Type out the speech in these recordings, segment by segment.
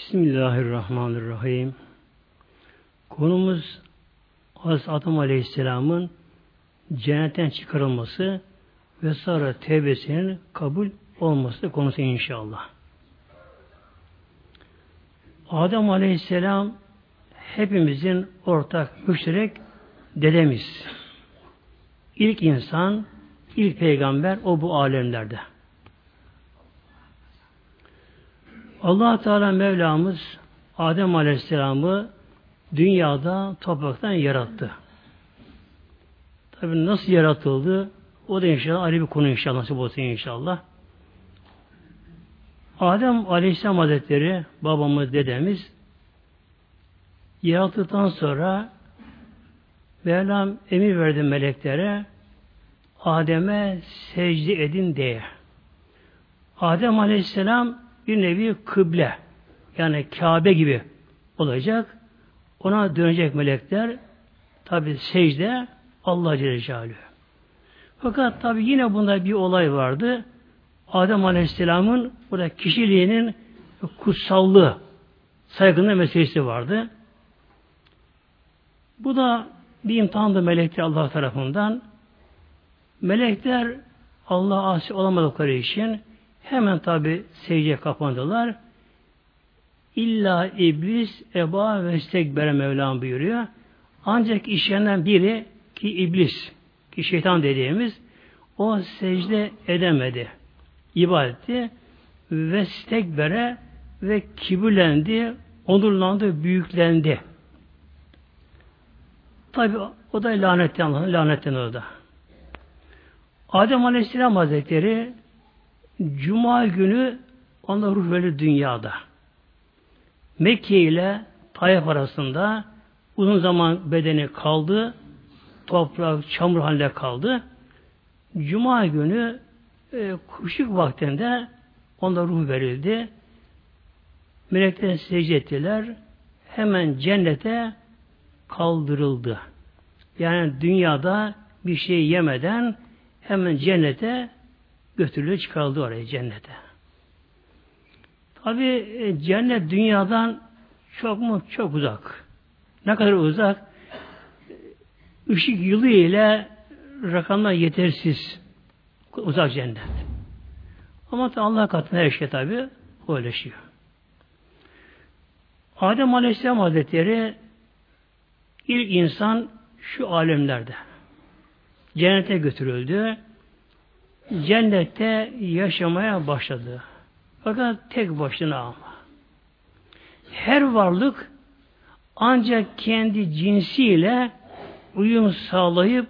Bismillahirrahmanirrahim. Konumuz Hazreti Adam Aleyhisselam'ın cennetten çıkarılması ve sonra tevbesinin kabul olması konusu inşallah. Adem Aleyhisselam hepimizin ortak müşterek dedemiz. İlk insan, ilk peygamber o bu alemlerde. Allah Teala Mevlamız Adem Aleyhisselam'ı dünyada topraktan yarattı. Tabi nasıl yaratıldı? O da inşallah ayrı bir konu inşallah nasip olsun inşallah. Adem Aleyhisselam Hazretleri babamız, dedemiz yarattıktan sonra Mevlam emir verdi meleklere Adem'e secde edin diye. Adem Aleyhisselam bir nevi kıble yani Kabe gibi olacak. Ona dönecek melekler tabi secde Allah Celle Celaluhu. Fakat tabi yine bunda bir olay vardı. Adem Aleyhisselam'ın burada kişiliğinin kutsallığı, saygınlığı meselesi vardı. Bu da bir imtihandı melekler Allah tarafından. Melekler Allah asi olamadıkları için hemen tabi secdeye kapandılar. İlla iblis eba ve istekbere Mevlam buyuruyor. Ancak işlerinden biri ki iblis, ki şeytan dediğimiz o secde edemedi. ibadeti ve stekbere ve kibirlendi, onurlandı, büyüklendi. Tabi o da lanetten, lanetten orada. Adem Aleyhisselam Hazretleri Cuma günü onda ruh verir dünyada. Mekke ile Tayyip arasında uzun zaman bedeni kaldı toprak, çamur halinde kaldı. Cuma günü e, kuşluk vaktinde onda ruh verildi. Melekler secde ettiler. Hemen cennete kaldırıldı. Yani dünyada bir şey yemeden hemen cennete götürülüyor, çıkarıldı oraya cennete. Tabi e, cennet dünyadan çok mu? Çok uzak. Ne kadar uzak? ışık yılı ile rakamlar yetersiz. Uzak cennet. Ama Allah katında her şey tabi öyle Adem Aleyhisselam Hazretleri ilk insan şu alemlerde. Cennete götürüldü. Cennette yaşamaya başladı. Fakat tek başına ama. Her varlık ancak kendi cinsiyle uyum sağlayıp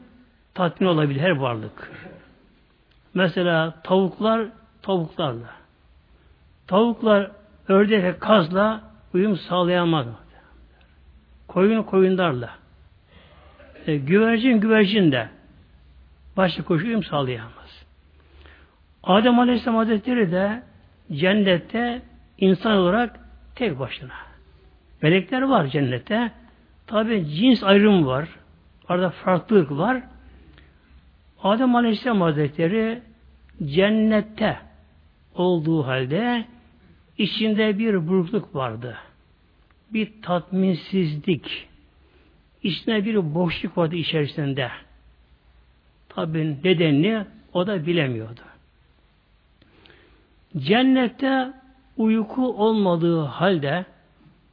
tatmin olabilir her varlık. Mesela tavuklar tavuklarla. Tavuklar ördek ve kazla uyum sağlayamaz. Koyun koyunlarla. E, güvercin güvercin de başka koşu uyum sağlayamaz. Adem Aleyhisselam Hazretleri de cennette insan olarak tek başına. Melekler var cennette. Tabi cins ayrımı var. Arada farklılık var. Adem Aleyhisselam Hazretleri cennette olduğu halde içinde bir burukluk vardı. Bir tatminsizlik. İçinde bir boşluk vardı içerisinde. Tabi nedenini o da bilemiyordu. Cennette uyku olmadığı halde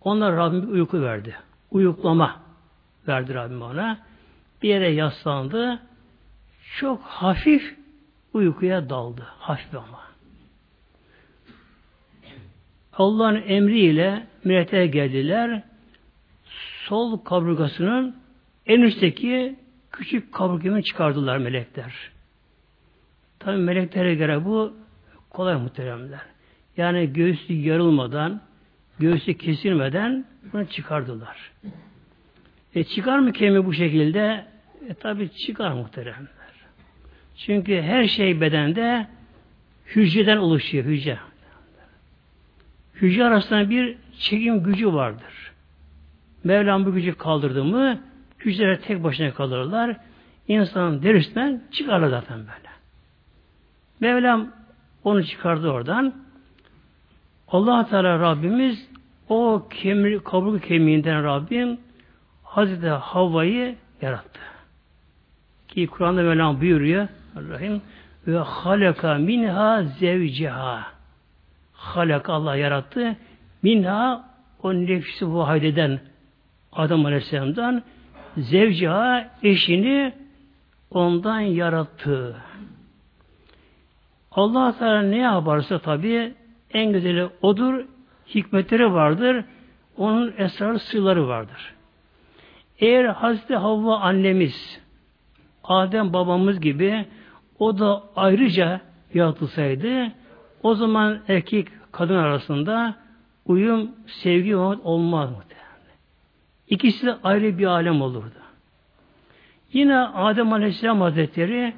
ona Rabbim uyku verdi. Uyuklama verdi Rabbim ona bir yere yaslandı. Çok hafif uykuya daldı. Hafif ama. Allah'ın emriyle milletlere geldiler. Sol kaburgasının en üstteki küçük kaburgamını çıkardılar melekler. Tabi meleklere göre bu kolay muhteremler. Yani göğsü yarılmadan, göğsü kesilmeden bunu çıkardılar. E çıkar mı kemiği bu şekilde? E tabi çıkar muhteremler. Çünkü her şey bedende hücreden oluşuyor hücre. Hücre arasında bir çekim gücü vardır. Mevlam bu gücü kaldırdı mı hücreler tek başına kalırlar. İnsanın derisinden çıkarlar zaten böyle. Mevlam onu çıkardı oradan. allah Teala Rabbimiz o kemir, kaburga kemiğinden Rabbim Hazreti Havva'yı yarattı. Ki Kur'an'da Mevlam buyuruyor Rahim ve halaka minha zevciha halaka Allah yarattı minha o nefsi vahideden Adam Aleyhisselam'dan zevciha eşini ondan yarattı. Allah Teala ne yaparsa tabi en güzeli odur, hikmetleri vardır, onun esrar sırları vardır. Eğer Hazreti Havva annemiz, Adem babamız gibi o da ayrıca yaratılsaydı, o zaman erkek kadın arasında uyum, sevgi olmaz mı? İkisi de ayrı bir alem olurdu. Yine Adem Aleyhisselam Hazretleri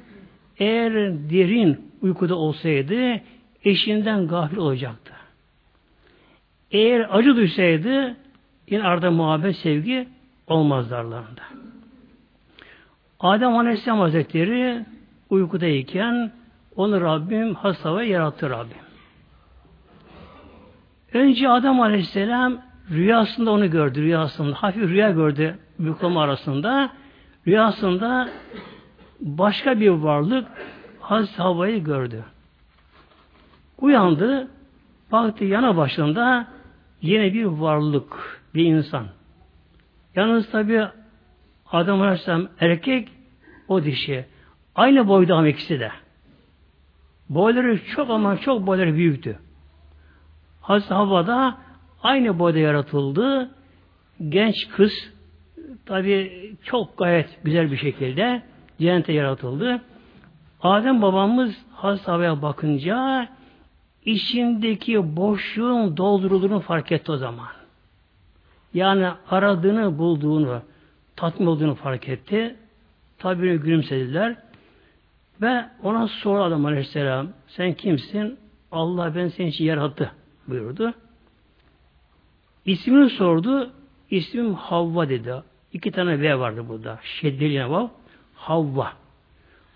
eğer derin uykuda olsaydı eşinden gafil olacaktı. Eğer acı duysaydı yine arada muhabbet, sevgi olmaz aralarında. Adem Aleyhisselam Hazretleri uykudayken onu Rabbim hasta yarattı Rabbim. Önce Adem Aleyhisselam rüyasında onu gördü rüyasında. Hafif rüya gördü uyuklama arasında. Rüyasında başka bir varlık Hazreti Havva'yı gördü. Uyandı, baktı yana başında yine bir varlık, bir insan. Yalnız tabi Adam Aleyhisselam erkek, o dişi. Aynı boyda ama ikisi de. Boyları çok ama çok boyları büyüktü. Hazreti Havva da aynı boyda yaratıldı. Genç kız tabi çok gayet güzel bir şekilde cennete yaratıldı. Adem babamız Hazreti Havva'ya bakınca içindeki boşluğun doldurulduğunu fark etti o zaman. Yani aradığını bulduğunu, tatmin olduğunu fark etti. Tabi gülümsediler. Ve ona sordu Adam Aleyhisselam, sen kimsin? Allah ben seni için yarattı buyurdu. İsmini sordu. İsmim Havva dedi. İki tane V vardı burada. Şeddeli vav. Havva.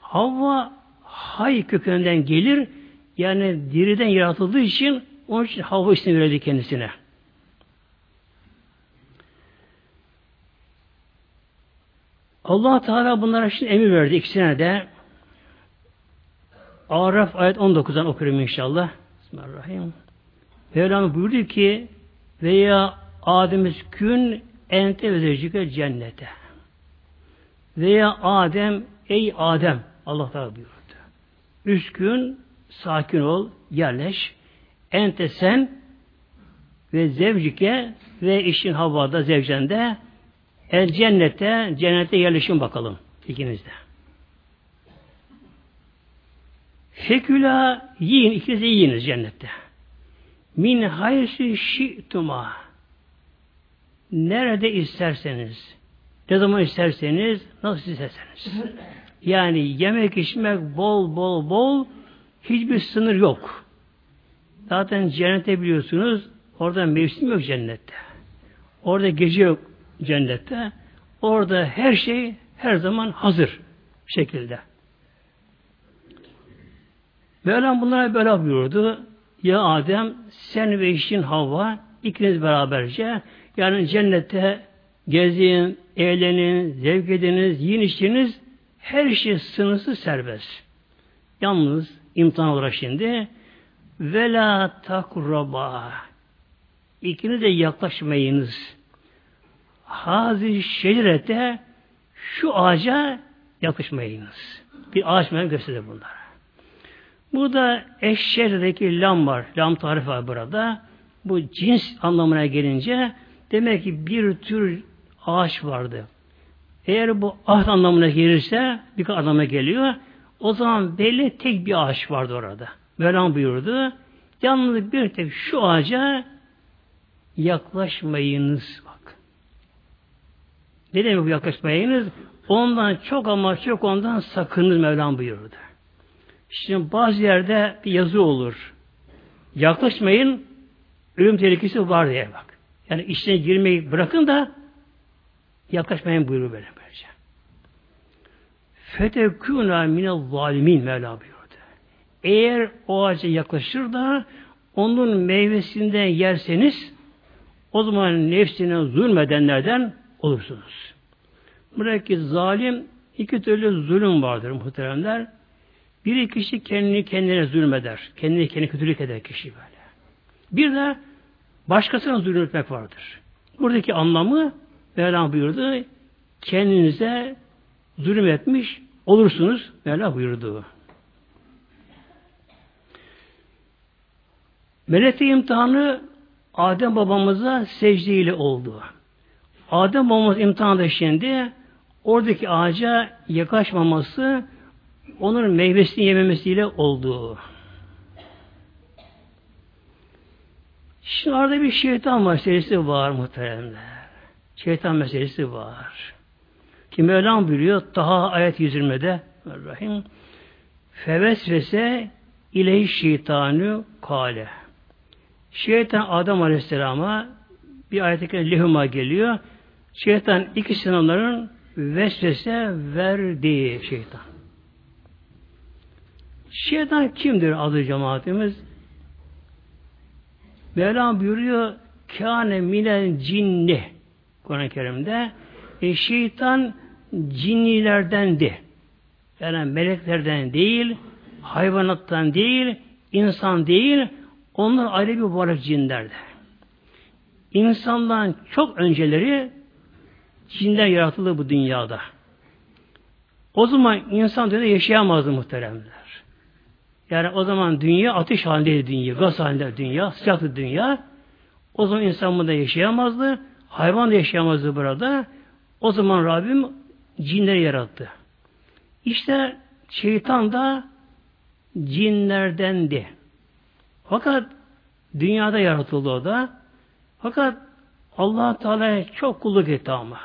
Havva hay kökeninden gelir. Yani diriden yaratıldığı için onun için Havva ismi verildi kendisine. Allah Teala bunlara şimdi emir verdi ikisine de. Araf ayet 19'dan okuyorum inşallah. Bismillahirrahmanirrahim. Mevlam buyurdu ki veya Adem'iz kün ente vezecike cennete. Veya Adem ey Adem Allah Teala buyurdu. Üç gün sakin ol, yerleş. Ente sen ve zevcike ve işin havada zevcende el cennete cennete yerleşin bakalım ikinizde. Feküla yiyin, ikiniz de yiyiniz cennette. Min haysi şi'tuma nerede isterseniz ne zaman isterseniz nasıl isterseniz yani yemek içmek bol bol bol hiçbir sınır yok. Zaten cennete biliyorsunuz orada mevsim yok cennette. Orada gece yok cennette. Orada her şey her zaman hazır şekilde. Mevlam bunlara böyle buyurdu. Ya Adem sen ve eşin Havva ikiniz beraberce yani cennette gezin, eğlenin, zevk ediniz, yiyin içiniz her şey sınırsız serbest. Yalnız imtihan olarak şimdi vela takraba ikiniz de yaklaşmayınız. Hazi şecerete şu ağaca yaklaşmayınız. Bir ağaç mı gösterir bunlara. Burada eşşerdeki lam var. Lam tarifi var burada. Bu cins anlamına gelince demek ki bir tür ağaç vardı. Eğer bu ahd anlamına gelirse bir anlamına geliyor. O zaman belli tek bir ağaç vardı orada. Mevlam buyurdu. Yalnız bir tek şu ağaca yaklaşmayınız. Bak. Ne demek bu yaklaşmayınız? Ondan çok ama çok ondan sakınız Mevlam buyurdu. Şimdi bazı yerde bir yazı olur. Yaklaşmayın, ölüm tehlikesi var diye bak. Yani içine girmeyi bırakın da yaklaşmayın buyuruyor böyle böylece. Fetekûnâ minel zalimin Mevla buyurdu. Eğer o ağaca yaklaşır da onun meyvesinden yerseniz o zaman nefsine zulmedenlerden olursunuz. Buradaki zalim iki türlü zulüm vardır muhteremler. Biri kişi kendini kendine zulmeder. Kendini kendine kötülük eder kişi böyle. Bir de başkasına zulmetmek vardır. Buradaki anlamı Mevlam buyurdu. Kendinize zulüm etmiş olursunuz. Mevla buyurdu. Melek imtihanı Adem babamıza secde ile oldu. Adem babamız imtihanı şimdi oradaki ağaca yaklaşmaması onun meyvesini yememesiyle oldu. Şimdi orada bir şeytan meselesi var muhteremler. Şeytan meselesi var. Ki Mevlam buyuruyor Taha ayet 120'de Rahim Fevesvese ileyhi şeytanı kale. Şeytan Adam Aleyhisselam'a bir ayet-i lehuma geliyor. Şeytan ikisi onların vesvese verdiği şeytan. Şeytan kimdir adı cemaatimiz? Mevlam buyuruyor kâne minel cinni Kur'an-ı Kerim'de e, şeytan cinnilerdendi. Yani meleklerden değil, hayvanattan değil, insan değil, onlar ayrı bir varlık cinlerdi. İnsandan çok önceleri cinler yaratıldı bu dünyada. O zaman insan dünyada yaşayamazdı muhteremler. Yani o zaman dünya ateş halindeydi dünya, gaz halinde dünya, sıcaktı dünya. O zaman insan burada yaşayamazdı. Hayvan da yaşayamazdı burada. O zaman Rabbim cinleri yarattı. İşte şeytan da cinlerdendi. Fakat dünyada yaratıldı o da. Fakat allah Teala çok kulluk etti ama.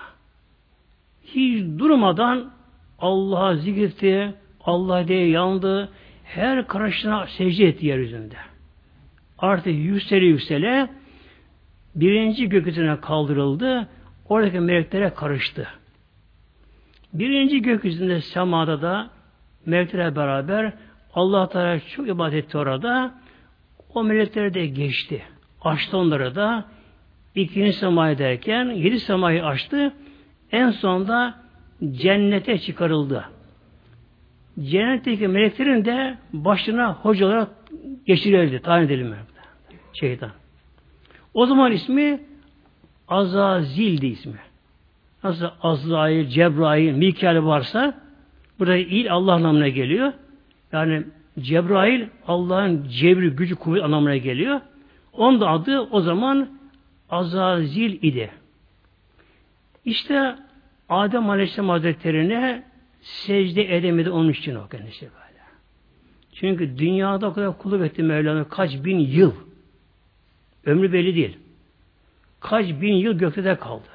Hiç durmadan Allah'a zikretti, Allah diye yandı, her karışına secde etti yeryüzünde. Artık yüksele yüksele birinci gökyüzüne kaldırıldı, oradaki meleklere karıştı. Birinci gökyüzünde semada da meleklerle beraber Allah Teala çok ibadet etti orada. O melekler de geçti. Açtı onları da ikinci semayı derken yedi semayı açtı. En sonunda cennete çıkarıldı. Cennetteki meleklerin de başına hoca olarak geçirildi. Tayin edelim. Şeytan. O zaman ismi Azazil'di ismi. Nasıl Azrail, Cebrail, Mikail varsa burada il Allah anlamına geliyor. Yani Cebrail Allah'ın cebri, gücü, kuvvet anlamına geliyor. Onun da adı o zaman Azazil idi. İşte Adem Aleyhisselam Hazretleri'ne secde edemedi onun için o kendisi böyle. Çünkü dünyada o kadar kulluk etti Mevlana kaç bin yıl. Ömrü belli değil. Kaç bin yıl gökte kaldı.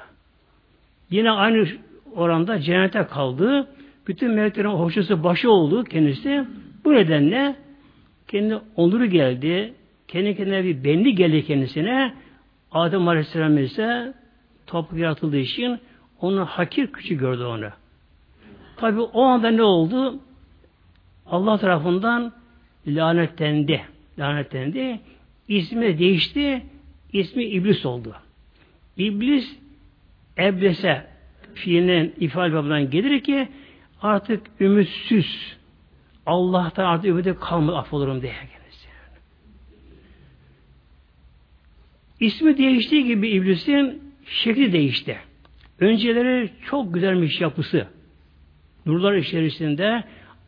Yine aynı oranda cennete kaldı. Bütün meleklerin hoşçası başı oldu kendisi. Bu nedenle kendi onuru geldi. Kendi kendine bir benli geldi kendisine. Adem Aleyhisselam ise toprak yaratıldığı için onu hakir küçük gördü onu. Tabi o anda ne oldu? Allah tarafından lanetlendi. Lanetlendi. İsmi değişti. İsmi İblis oldu. İblis eblese fiilinin ifade babından gelir ki artık ümitsiz Allah'tan artık ümidi kalmadı affolurum diye kendisi. İsmi değiştiği gibi iblisin şekli değişti. Önceleri çok güzelmiş yapısı. Nurlar içerisinde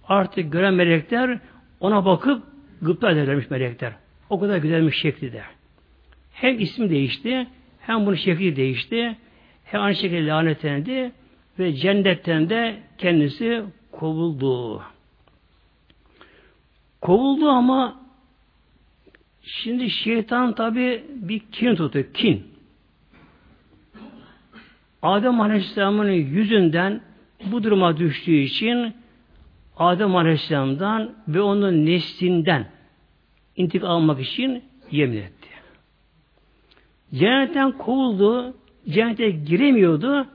artık gören melekler ona bakıp gıpta ederlermiş melekler. O kadar güzelmiş şekli de. Hem ismi değişti, hem bunun şekli değişti, hem aynı şekilde lanetlendi ve cennetten de kendisi kovuldu. Kovuldu ama şimdi şeytan tabi bir kin tutuyor. Kin. Adem Aleyhisselam'ın yüzünden bu duruma düştüğü için Adem Aleyhisselam'dan ve onun neslinden intikam almak için yemin etti. Cennetten kovuldu, cennete giremiyordu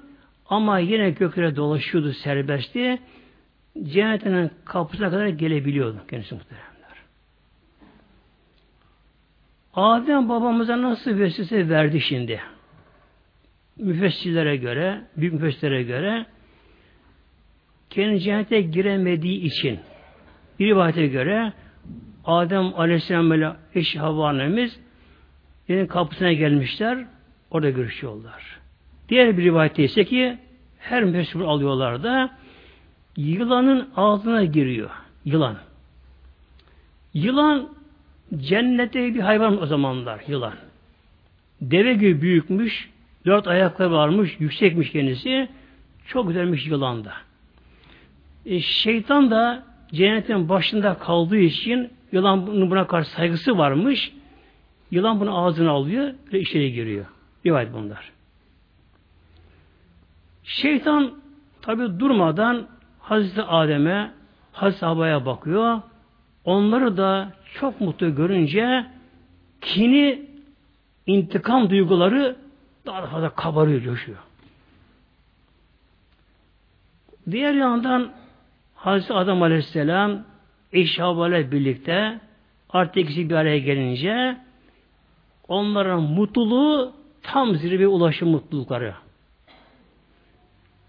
ama yine göklere dolaşıyordu serbestti. Cennetin kapısına kadar gelebiliyordu kendisi muhteremler. Adem babamıza nasıl vesvese verdi şimdi? müfessirlere göre, büyük müfessirlere göre kendi cennete giremediği için bir rivayete göre Adem Aleyhisselam ile eşi Havva annemiz kapısına gelmişler. Orada görüşüyorlar. Diğer bir rivayette ise ki her müfessir alıyorlar da yılanın ağzına giriyor. Yılan. Yılan cennette bir hayvan o zamanlar yılan. Deve gibi büyükmüş, dört ayakları varmış, yüksekmiş kendisi. Çok güzelmiş yılan da. E, şeytan da cennetin başında kaldığı için yılan buna karşı saygısı varmış. Yılan bunu ağzına alıyor ve içeri giriyor. Rivayet bunlar. Şeytan tabi durmadan Hazreti Adem'e, Hazreti Havva'ya bakıyor. Onları da çok mutlu görünce kini, intikam duyguları daha fazla kabarıyor, coşuyor. Diğer yandan Hazreti Adam Aleyhisselam ile birlikte artık ikisi bir araya gelince onların mutluluğu tam zirve ulaşım mutlulukları.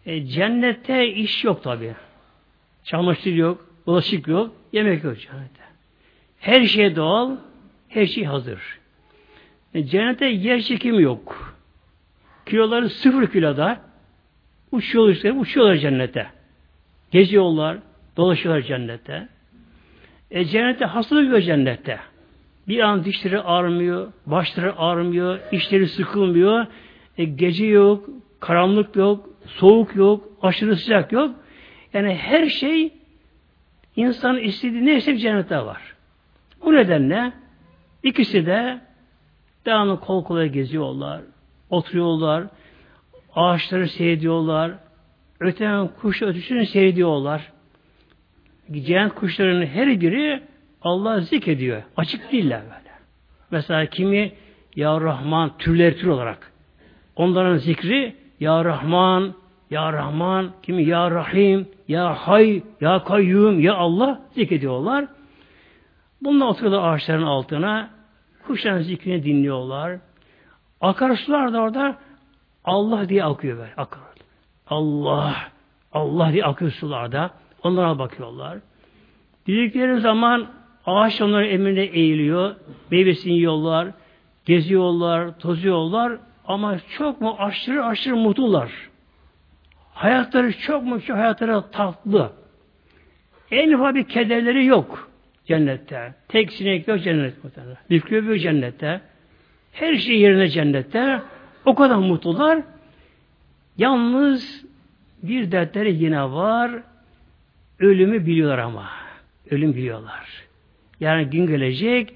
E, cennette iş yok tabi. Çamaşır yok, bulaşık yok, yemek yok cennette. Her şey doğal, her şey hazır. E, cennette yer çekimi yok. Kiloları sıfır kiloda uçuyorlar, uçuyorlar cennete. Geziyorlar, dolaşıyorlar cennette. E, cennette hastalık yok cennette. Bir an dişleri ağrımıyor, başları ağrımıyor, işleri sıkılmıyor. E, gece yok, karanlık yok, soğuk yok, aşırı sıcak yok. Yani her şey insanın istediği neyse cennette var. Bu nedenle ikisi de devamlı kol kola geziyorlar, oturuyorlar, ağaçları seyrediyorlar, öten kuş ötüşünü seyrediyorlar. Cennet kuşlarının her biri Allah zikrediyor. Açık değiller böyle. Mesela kimi Ya Rahman türler tür olarak. Onların zikri Ya Rahman, Ya Rahman, kimi Ya Rahim, Ya Hay, Ya Kayyum, Ya Allah zikrediyorlar. Bununla oturuyorlar ağaçların altına. Kuşların zikrini dinliyorlar. Akarsular da orada Allah diye akıyor böyle. Akar. Allah, Allah diye akıyor sularda. Onlara bakıyorlar. Dedikleri zaman ağaç onların emrine eğiliyor. Meyvesini yiyorlar. Geziyorlar, tozuyorlar. Ama çok mu aşırı aşırı mutlular. Hayatları çok mu çok hayatları tatlı. En ufak bir kederleri yok cennette. Tek sinek yok cennette. Mikrop yok cennette. Her şey yerine cennette. O kadar mutlular. Yalnız bir dertleri yine var. Ölümü biliyorlar ama. Ölüm biliyorlar. Yani gün gelecek,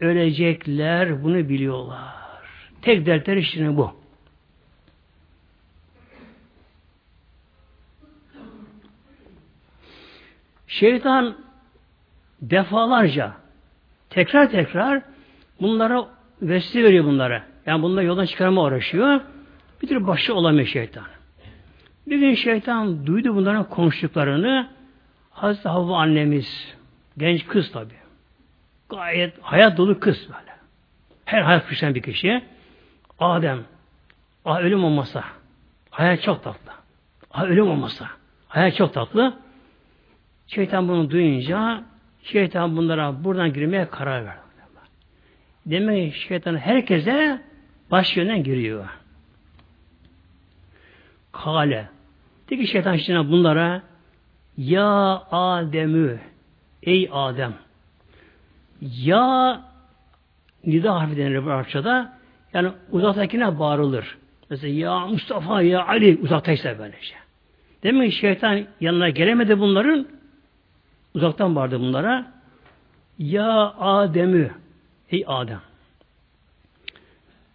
ölecekler, bunu biliyorlar. Tek dertleri şimdi bu. Şeytan defalarca tekrar tekrar bunlara vesile veriyor bunlara. Yani bunları yoldan çıkarma uğraşıyor. Bir tür başı olamıyor şeytan. Bir gün şeytan duydu bunların konuştuklarını. Hazreti Havva annemiz, genç kız tabi. Gayet hayat dolu kız böyle. Her hayat kuşan bir kişi. Adem, ah ölüm olmasa, hayat çok tatlı. Ah ölüm olmasa, hayat çok tatlı. Şeytan bunu duyunca, şeytan bunlara buradan girmeye karar verdi. Demek ki şeytan herkese baş yönden giriyor. Kale. De ki şeytan işte bunlara Ya Ademü Ey Adem Ya nida harfi denir bu Arapçada. Yani uzaktakine bağırılır. Mesela ya Mustafa ya Ali uzaktaysa böylece. Demek ki şeytan yanına gelemedi bunların. Uzaktan bağırdı bunlara. Ya Ademü Ey Adem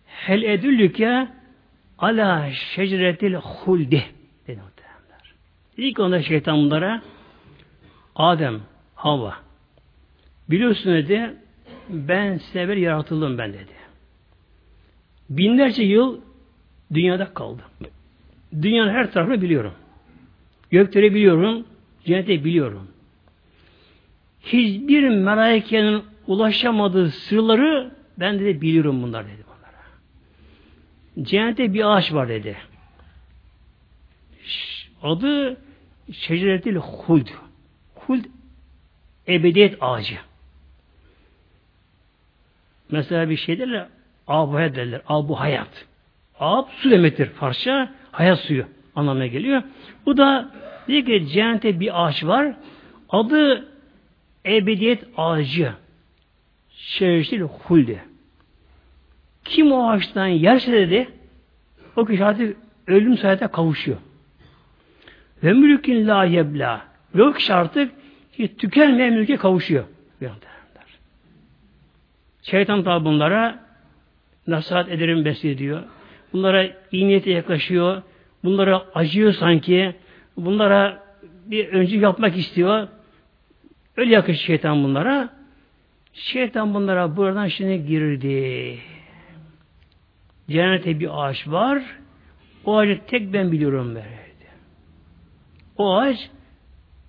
Hel edüllüke ala şecretil huldi dedi. İlk onda şeytan bunlara Adem, Hava biliyorsun dedi ben size bir yaratıldım ben dedi. Binlerce yıl dünyada kaldım. Dünyanın her tarafını biliyorum. Gökleri biliyorum, cenneti biliyorum. Hiçbir melaikenin ulaşamadığı sırları ben de biliyorum bunlar dedi bunlara. cennette bir ağaç var dedi. Adı şeceretil huld. Huld ebediyet ağacı. Mesela bir şey derler, abu hayat derler, abu hayat. Ab su demektir Farsça, hayat suyu anlamına geliyor. Bu da diyor ki cennette bir ağaç var. Adı ebediyet ağacı. Şeriştil hulde. Kim o ağaçtan yerse dedi, o kişi artık ölüm saate kavuşuyor. Ve mülkün la yebla. Kişi artık hiç tükenmeyen mülke kavuşuyor. Şeytan tabi bunlara nasihat ederim diyor. Bunlara iyi niyete yaklaşıyor. Bunlara acıyor sanki. Bunlara bir öncü yapmak istiyor. Öyle yakışıyor şeytan bunlara. Şeytan bunlara buradan şimdi girdi. Cennete bir ağaç var. O ağacı tek ben biliyorum verdi. O ağaç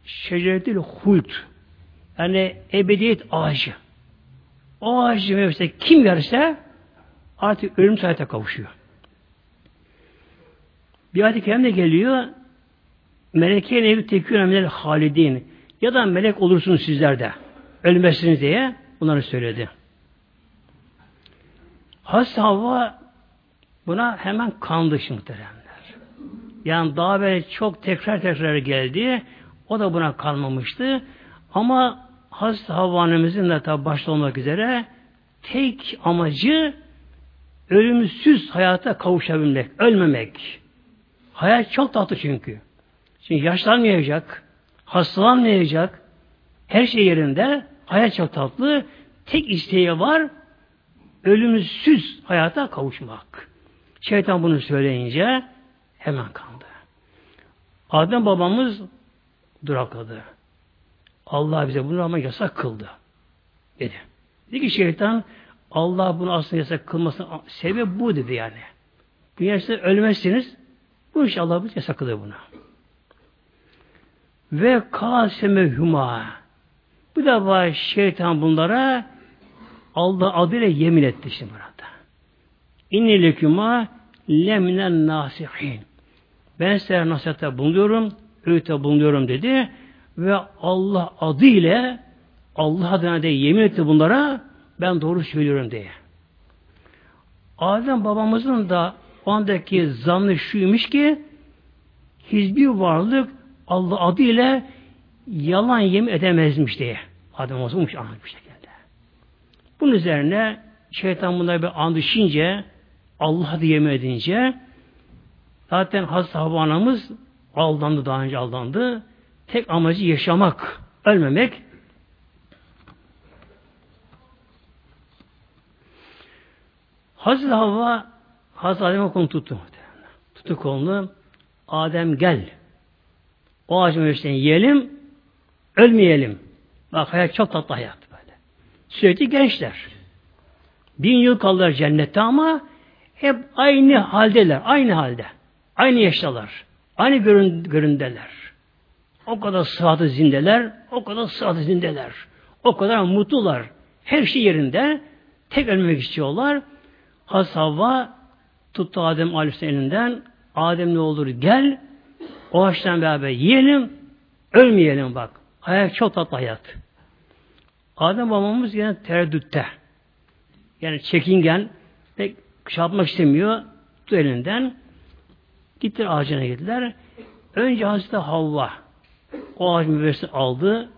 şeceretül hult. Yani ebediyet ağacı. O ağacı meyvesi kim yerse artık ölüm saate kavuşuyor. Bir ayet-i kerimde geliyor Meleke nevi tekûne minel halidin ya da melek olursunuz sizler de ölmezsiniz diye bunları söyledi. Hazreti Havva buna hemen kandı muhteremler. Yani daha böyle çok tekrar tekrar geldi. O da buna kalmamıştı. Ama Hazreti Havva annemizin de tabi başta olmak üzere tek amacı ölümsüz hayata kavuşabilmek, ölmemek. Hayat çok tatlı çünkü. Çünkü yaşlanmayacak, hastalanmayacak, her şey yerinde, hayat çok tatlı. Tek isteği var, ölümsüz hayata kavuşmak. Şeytan bunu söyleyince hemen kandı. Adem babamız durakladı. Allah bize bunu ama yasak kıldı. Dedi. Dedi ki şeytan Allah bunu aslında yasak kılmasının sebebi bu dedi yani. Yaşta ölmezsiniz. Bu iş Allah bize yasak kılıyor buna. Ve kaseme huma. Bu da var şeytan bunlara Allah adıyla yemin etti şimdi burada. İnni lekuma leminen nasihin. Ben size nasihatte bulunuyorum, öğütte bulunuyorum dedi ve Allah adıyla Allah adına da yemin etti bunlara ben doğru söylüyorum diye. Adem babamızın da o andaki zannı şuymuş ki hiçbir varlık Allah adıyla yalan yemin edemezmiş diye. Adem olmuş anlamış şekilde. Bunun üzerine şeytan bunları bir andışınca Allah diye yemin edince zaten Hazreti Havva anamız aldandı daha önce aldandı. Tek amacı yaşamak, ölmemek. Hazreti Havva Hazreti Adem'e konu tuttu. Tuttu kolunu. Adem gel. O ağacın meyvesinden yiyelim, ölmeyelim. Bak hayat çok tatlı hayat böyle. Sürekli gençler. Bin yıl kalırlar cennette ama hep aynı haldeler, aynı halde. Aynı yaştalar. Aynı görün, göründeler. O kadar sıhhatı zindeler, o kadar sıhhatı zindeler. O kadar mutlular. Her şey yerinde. Tek ölmek istiyorlar. Hazreti tuttu Adem Aleyhisselam elinden. Adem ne olur gel. O ağaçtan beraber yiyelim. Ölmeyelim bak. Hayat çok tatlı hayat. Adem babamız yine tereddütte. Yani çekingen pek şey yapmak istemiyor. Tuttu elinden. Gittiler ağacına gittiler. Önce Hazreti Havva o ağaç meyvesini aldı.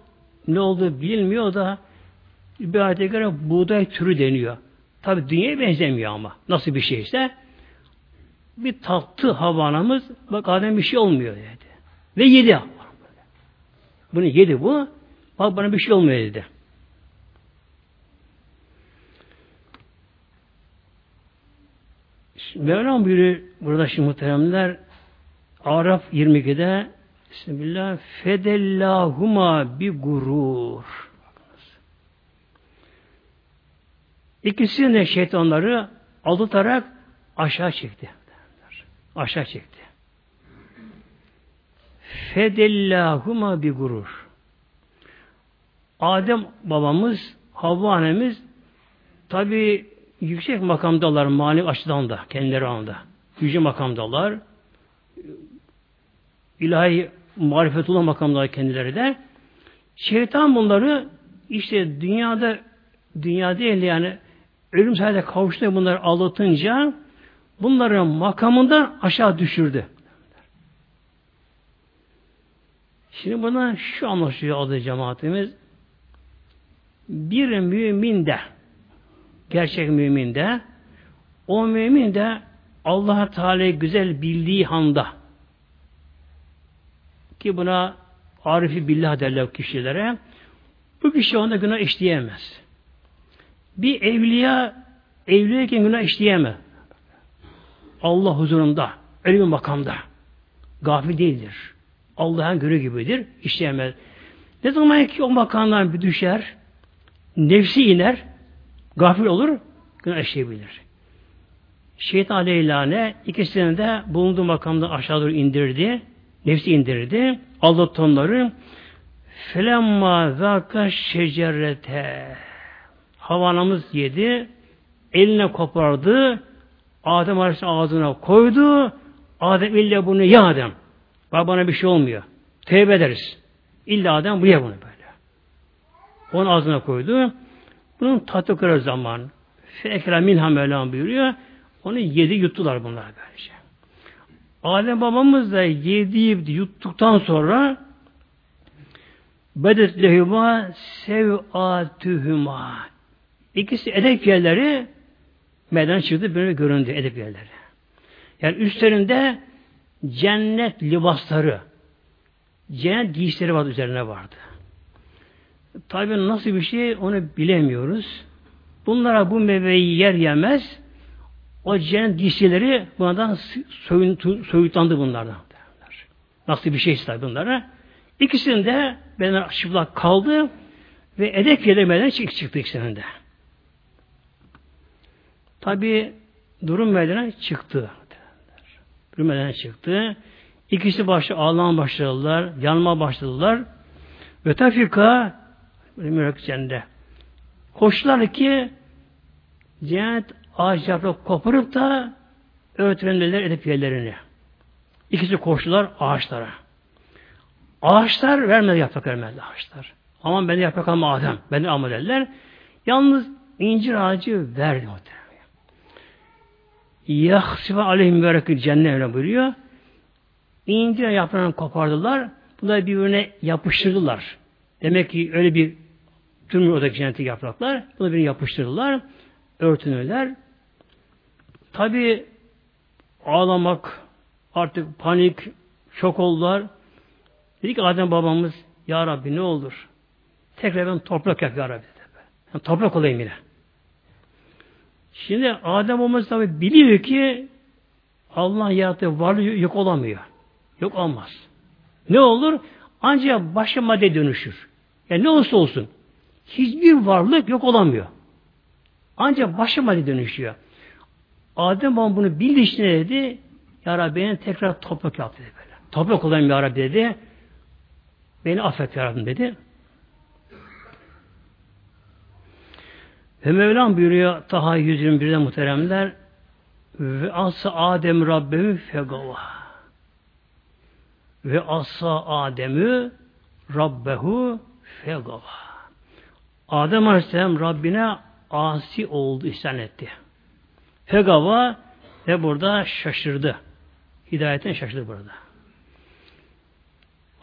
Ne olduğu bilmiyor da bir ayete göre buğday türü deniyor. Tabi dünyaya benzemiyor ama. Nasıl bir şeyse. Bir taktı havanamız. Bak Adem bir şey olmuyor dedi. Ve yedi. Bunu yedi bu. Bak bana bir şey olmuyor dedi. Mevlam buyuruyor burada şimdi muhteremler Araf 22'de Bismillah fedellahuma bi gurur. İkisini de şeytanları aldatarak aşağı çekti. Aşağı çekti. Fedellahuma bi gurur. Adem babamız, Havva annemiz tabi yüksek makamdalar mali açıdan da kendileri anda. Yüce makamdalar. İlahi marifetullah makamdalar kendileri de. Şeytan bunları işte dünyada dünya değil yani ölüm saate kavuştuğunda bunları aldatınca bunların makamından aşağı düşürdü. Şimdi buna şu anlaşılıyor adı cemaatimiz. Bir mümin de gerçek mümin de o mümin de Allah Teala'yı güzel bildiği handa ki buna arifi billah derler kişilere bu kişi onda günah işleyemez. Bir evliya evliyken günah işleyemez. Allah huzurunda, öyle bir makamda. Gafil değildir. Allah'ın günü gibidir, işleyemez. Ne zaman ki o makamdan bir düşer, nefsi iner, gafil olur, günah işleyebilir. Şeytan aleyhilâne ikisini de bulunduğu makamda aşağı doğru indirdi, nefsi indirdi, aldattı onları. Felemma zaka şecerete Havanamız yedi, eline kopardı, Adem Aleyhisselam ağzına koydu, Adem illa bunu ya Adem. Bak bir şey olmuyor. Tevbe ederiz. İlla Adem bu ya bunu böyle. Onun ağzına koydu. Bunun tatlı kırar zaman. Fekra minha Mevlam buyuruyor. Onu yedi yuttular bunlar böylece. Adem babamız da yedi yuttuktan sonra bedet lehuma sev'atühüma İkisi edep yerleri meydana çıktı böyle göründü edep yerleri. Yani üstlerinde cennet libasları cennet giysileri vardı üzerine vardı. Tabi nasıl bir şey onu bilemiyoruz. Bunlara bu meyveyi yer yemez o cennet giysileri bunlardan soyutlandı bunlardan. Nasıl bir şey tabi bunlara. İkisinin de beden çıplak kaldı ve edep yelemeden çıktı, ikisinin de. Tabi durum meydana çıktı. Durum meydana çıktı. İkisi başı ağlama başladılar, yanma başladılar. Ve tafika mürekkende. Koştular ki cennet ağaç yaprak koparıp da öğretmenler edip yerlerini. İkisi koştular ağaçlara. Ağaçlar vermedi yaprak vermedi ağaçlar. Aman ben de yaprak alma Adem. Ben de alma derler. Yalnız incir ağacı verdi muhtemelen. Yahsife aleyhim berekü cennet öyle buyuruyor. İncir yaprağını kopardılar. Bunları birbirine yapıştırdılar. Demek ki öyle bir tüm oradaki cenneti yapraklar. Bunu birbirine yapıştırdılar. Örtünürler. Tabi ağlamak, artık panik, şok oldular. Dedik Adem babamız, Ya Rabbi ne olur? Tekrar ben toprak yap Ya Rabbi. Dedi. Yani toprak olayım yine. Şimdi Adem olması tabi biliyor ki Allah yarattığı varlığı yok olamıyor. Yok olmaz. Ne olur? Ancak başka madde dönüşür. Yani ne olursa olsun. Hiçbir varlık yok olamıyor. Ancak başka madde dönüşüyor. Adem babam bunu bildi dedi. Ya Rabbi beni tekrar toprak yaptı dedi böyle. Toprak olayım Ya Rabbi dedi. Beni affet Ya Rabbi dedi. Ve Mevlam buyuruyor Taha 121'de muhteremler ve asa Adem Rabbemi fegava ve asa Adem'i Rabbehu fegava Adem Aleyhisselam Rabbine asi oldu, ihsan etti. Fegava ve burada şaşırdı. Hidayetten şaşırdı burada.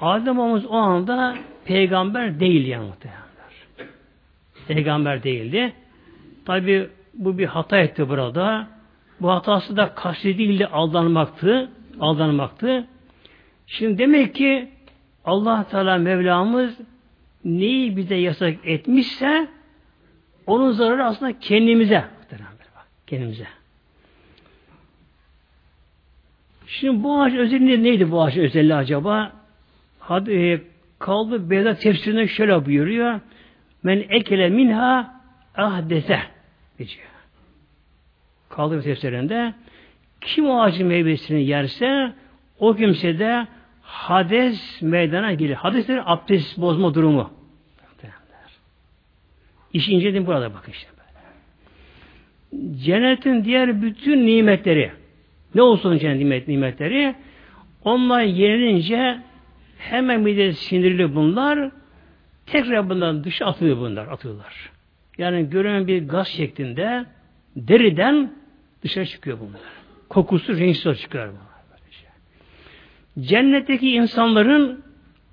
Adem babamız o anda peygamber değil yani muhtemelenler. Peygamber değildi. Tabi bu bir hata etti burada. Bu hatası da kasti değildi aldanmaktı. Aldanmaktı. Şimdi demek ki Allah Teala Mevlamız neyi bize yasak etmişse onun zararı aslında kendimize. Kendimize. Şimdi bu ağaç özelliği neydi bu ağaç özelliği acaba? Hadi, e, kaldı Beyza tefsirinde şöyle buyuruyor. Men ekele minha ahdese geçiyor. Kaldı tefsirinde kim o ağacın meyvesini yerse o kimse de hades meydana gelir. Hadesler abdest bozma durumu. İş ince değil burada bakın işte böyle. cennetin diğer bütün nimetleri ne olsun cennet nimet, nimetleri onlar yenilince hemen de sinirli bunlar tekrar bundan dışa atılıyor bunlar atıyorlar. Yani görünen bir gaz şeklinde deriden dışarı çıkıyor bunlar. Kokusu renksiz çıkıyor bunlar. Cennetteki insanların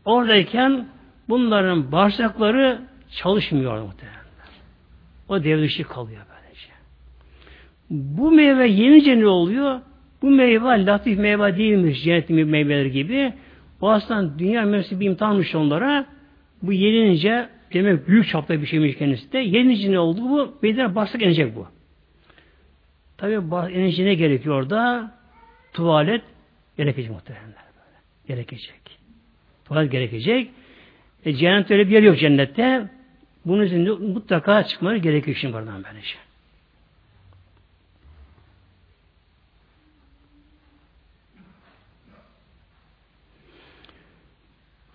oradayken bunların bağırsakları çalışmıyor muhtemelen. O devre kalıyor böylece. Bu meyve yenince ne oluyor? Bu meyve latif meyve değilmiş cennetin meyveleri gibi. O aslında dünya mevsimi bir imtihanmış onlara. Bu yenince demek büyük çapta bir şeymiş kendisi de. Yenince ne oldu bu? Bedene bağırsak inecek bu. Tabi inecek ne gerekiyor orada? Tuvalet gerekecek muhtemelen. Gerekecek. Tuvalet gerekecek. E, cennet öyle bir yer yok cennette. Bunun için mutlaka çıkmaları gerekiyor şimdi buradan böylece.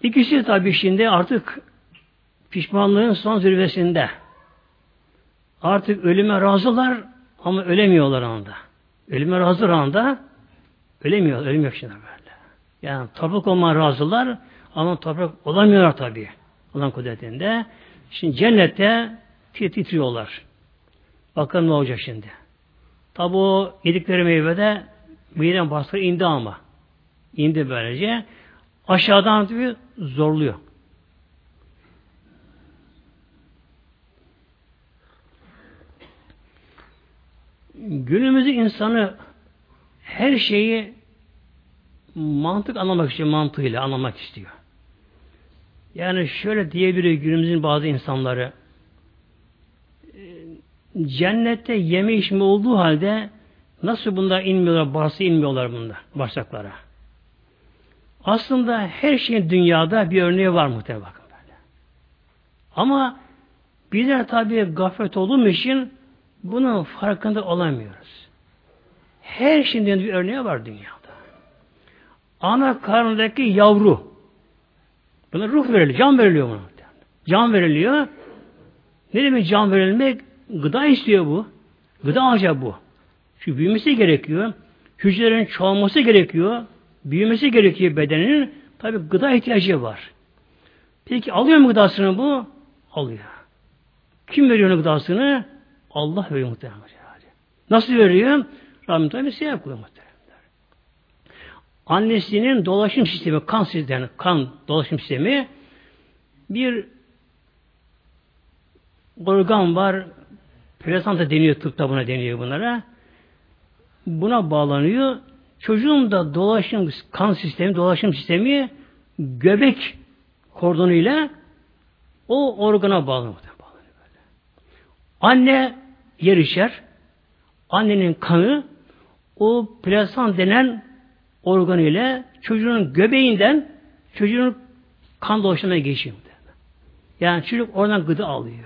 İkisi tabi şimdi artık pişmanlığın son zirvesinde. Artık ölüme razılar ama ölemiyorlar anda. Ölüme razı anda ölemiyor, ölüm şimdi böyle. Yani toprak olma razılar ama toprak olamıyorlar tabi. Olan kudretinde. Şimdi cennette titriyorlar. Bakın ne olacak şimdi. Tabi o yedikleri meyvede miden baskı indi ama. İndi böylece. Aşağıdan tabi zorluyor. Günümüzü insanı her şeyi mantık anlamak istiyor, mantığıyla anlamak istiyor. Yani şöyle diyebilir günümüzün bazı insanları cennette yeme içme olduğu halde nasıl bunda inmiyorlar, bağırsı inmiyorlar bunda, bağırsaklara. Aslında her şeyin dünyada bir örneği var muhtemelen bakın böyle. Ama bizler tabi gaflet olduğum için bunun farkında olamıyoruz. Her şeyin bir örneği var dünyada. Ana karnındaki yavru Buna ruh veriliyor, can veriliyor buna. Can veriliyor. Ne demek can verilmek? Gıda istiyor bu. Gıda alacak bu. Çünkü büyümesi gerekiyor. Hücrelerin çoğalması gerekiyor. Büyümesi gerekiyor bedenin. Tabi gıda ihtiyacı var. Peki alıyor mu gıdasını bu? Alıyor. Kim veriyor onun gıdasını? Allah veriyor muhtemelen. Nasıl veriyor? Rabbim tabi koyuyor muhtemelen. Annesinin dolaşım sistemi, kan sistemi, kan dolaşım sistemi bir organ var. Plasanta deniyor tıpta buna deniyor bunlara. Buna bağlanıyor. Çocuğun da dolaşım kan sistemi, dolaşım sistemi göbek kordonu ile o organa bağlanıyor. Anne yer içer. Annenin kanı o plasan denen organı ile çocuğun göbeğinden çocuğun kan dolaşımına geçiyor. Yani çocuk oradan gıda alıyor.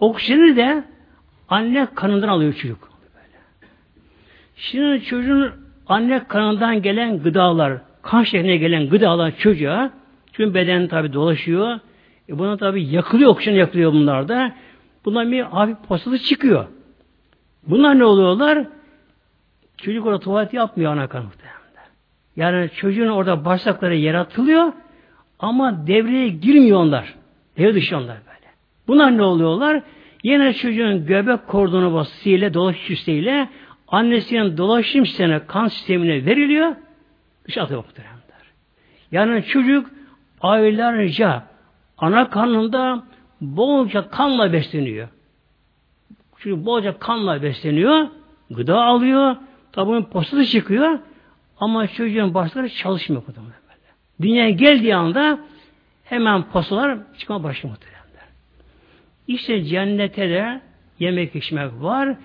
Oksijeni de anne kanından alıyor çocuk. Şimdi çocuğun anne kanından gelen gıdalar, kan şeklinde gelen gıdalar çocuğa, çünkü beden tabi dolaşıyor. E buna tabi yakılıyor, oksijen yakılıyor bunlar da. Bunlar bir hafif posası çıkıyor. Bunlar ne oluyorlar? Çocuk orada tuvalet yapmıyor ana kanı. Yani çocuğun orada bağırsakları yaratılıyor ama devreye girmiyor onlar. Devre dışı onlar böyle. Bunlar ne oluyorlar? Yine çocuğun göbek kordonu vasıtasıyla, dolaşım sistemiyle annesinin dolaşım sistemine, kan sistemine veriliyor. Dışa atıyor muhteremler. Yani çocuk aylarca ana karnında bolca kanla besleniyor. Çocuk bolca kanla besleniyor. Gıda alıyor. Tabi bunun postası çıkıyor. Ama çocuğun başları çalışmıyor bu böyle. Dünyaya geldiği anda hemen pasolar çıkma başlıyor muhtemelen. İşte cennete de yemek içmek var.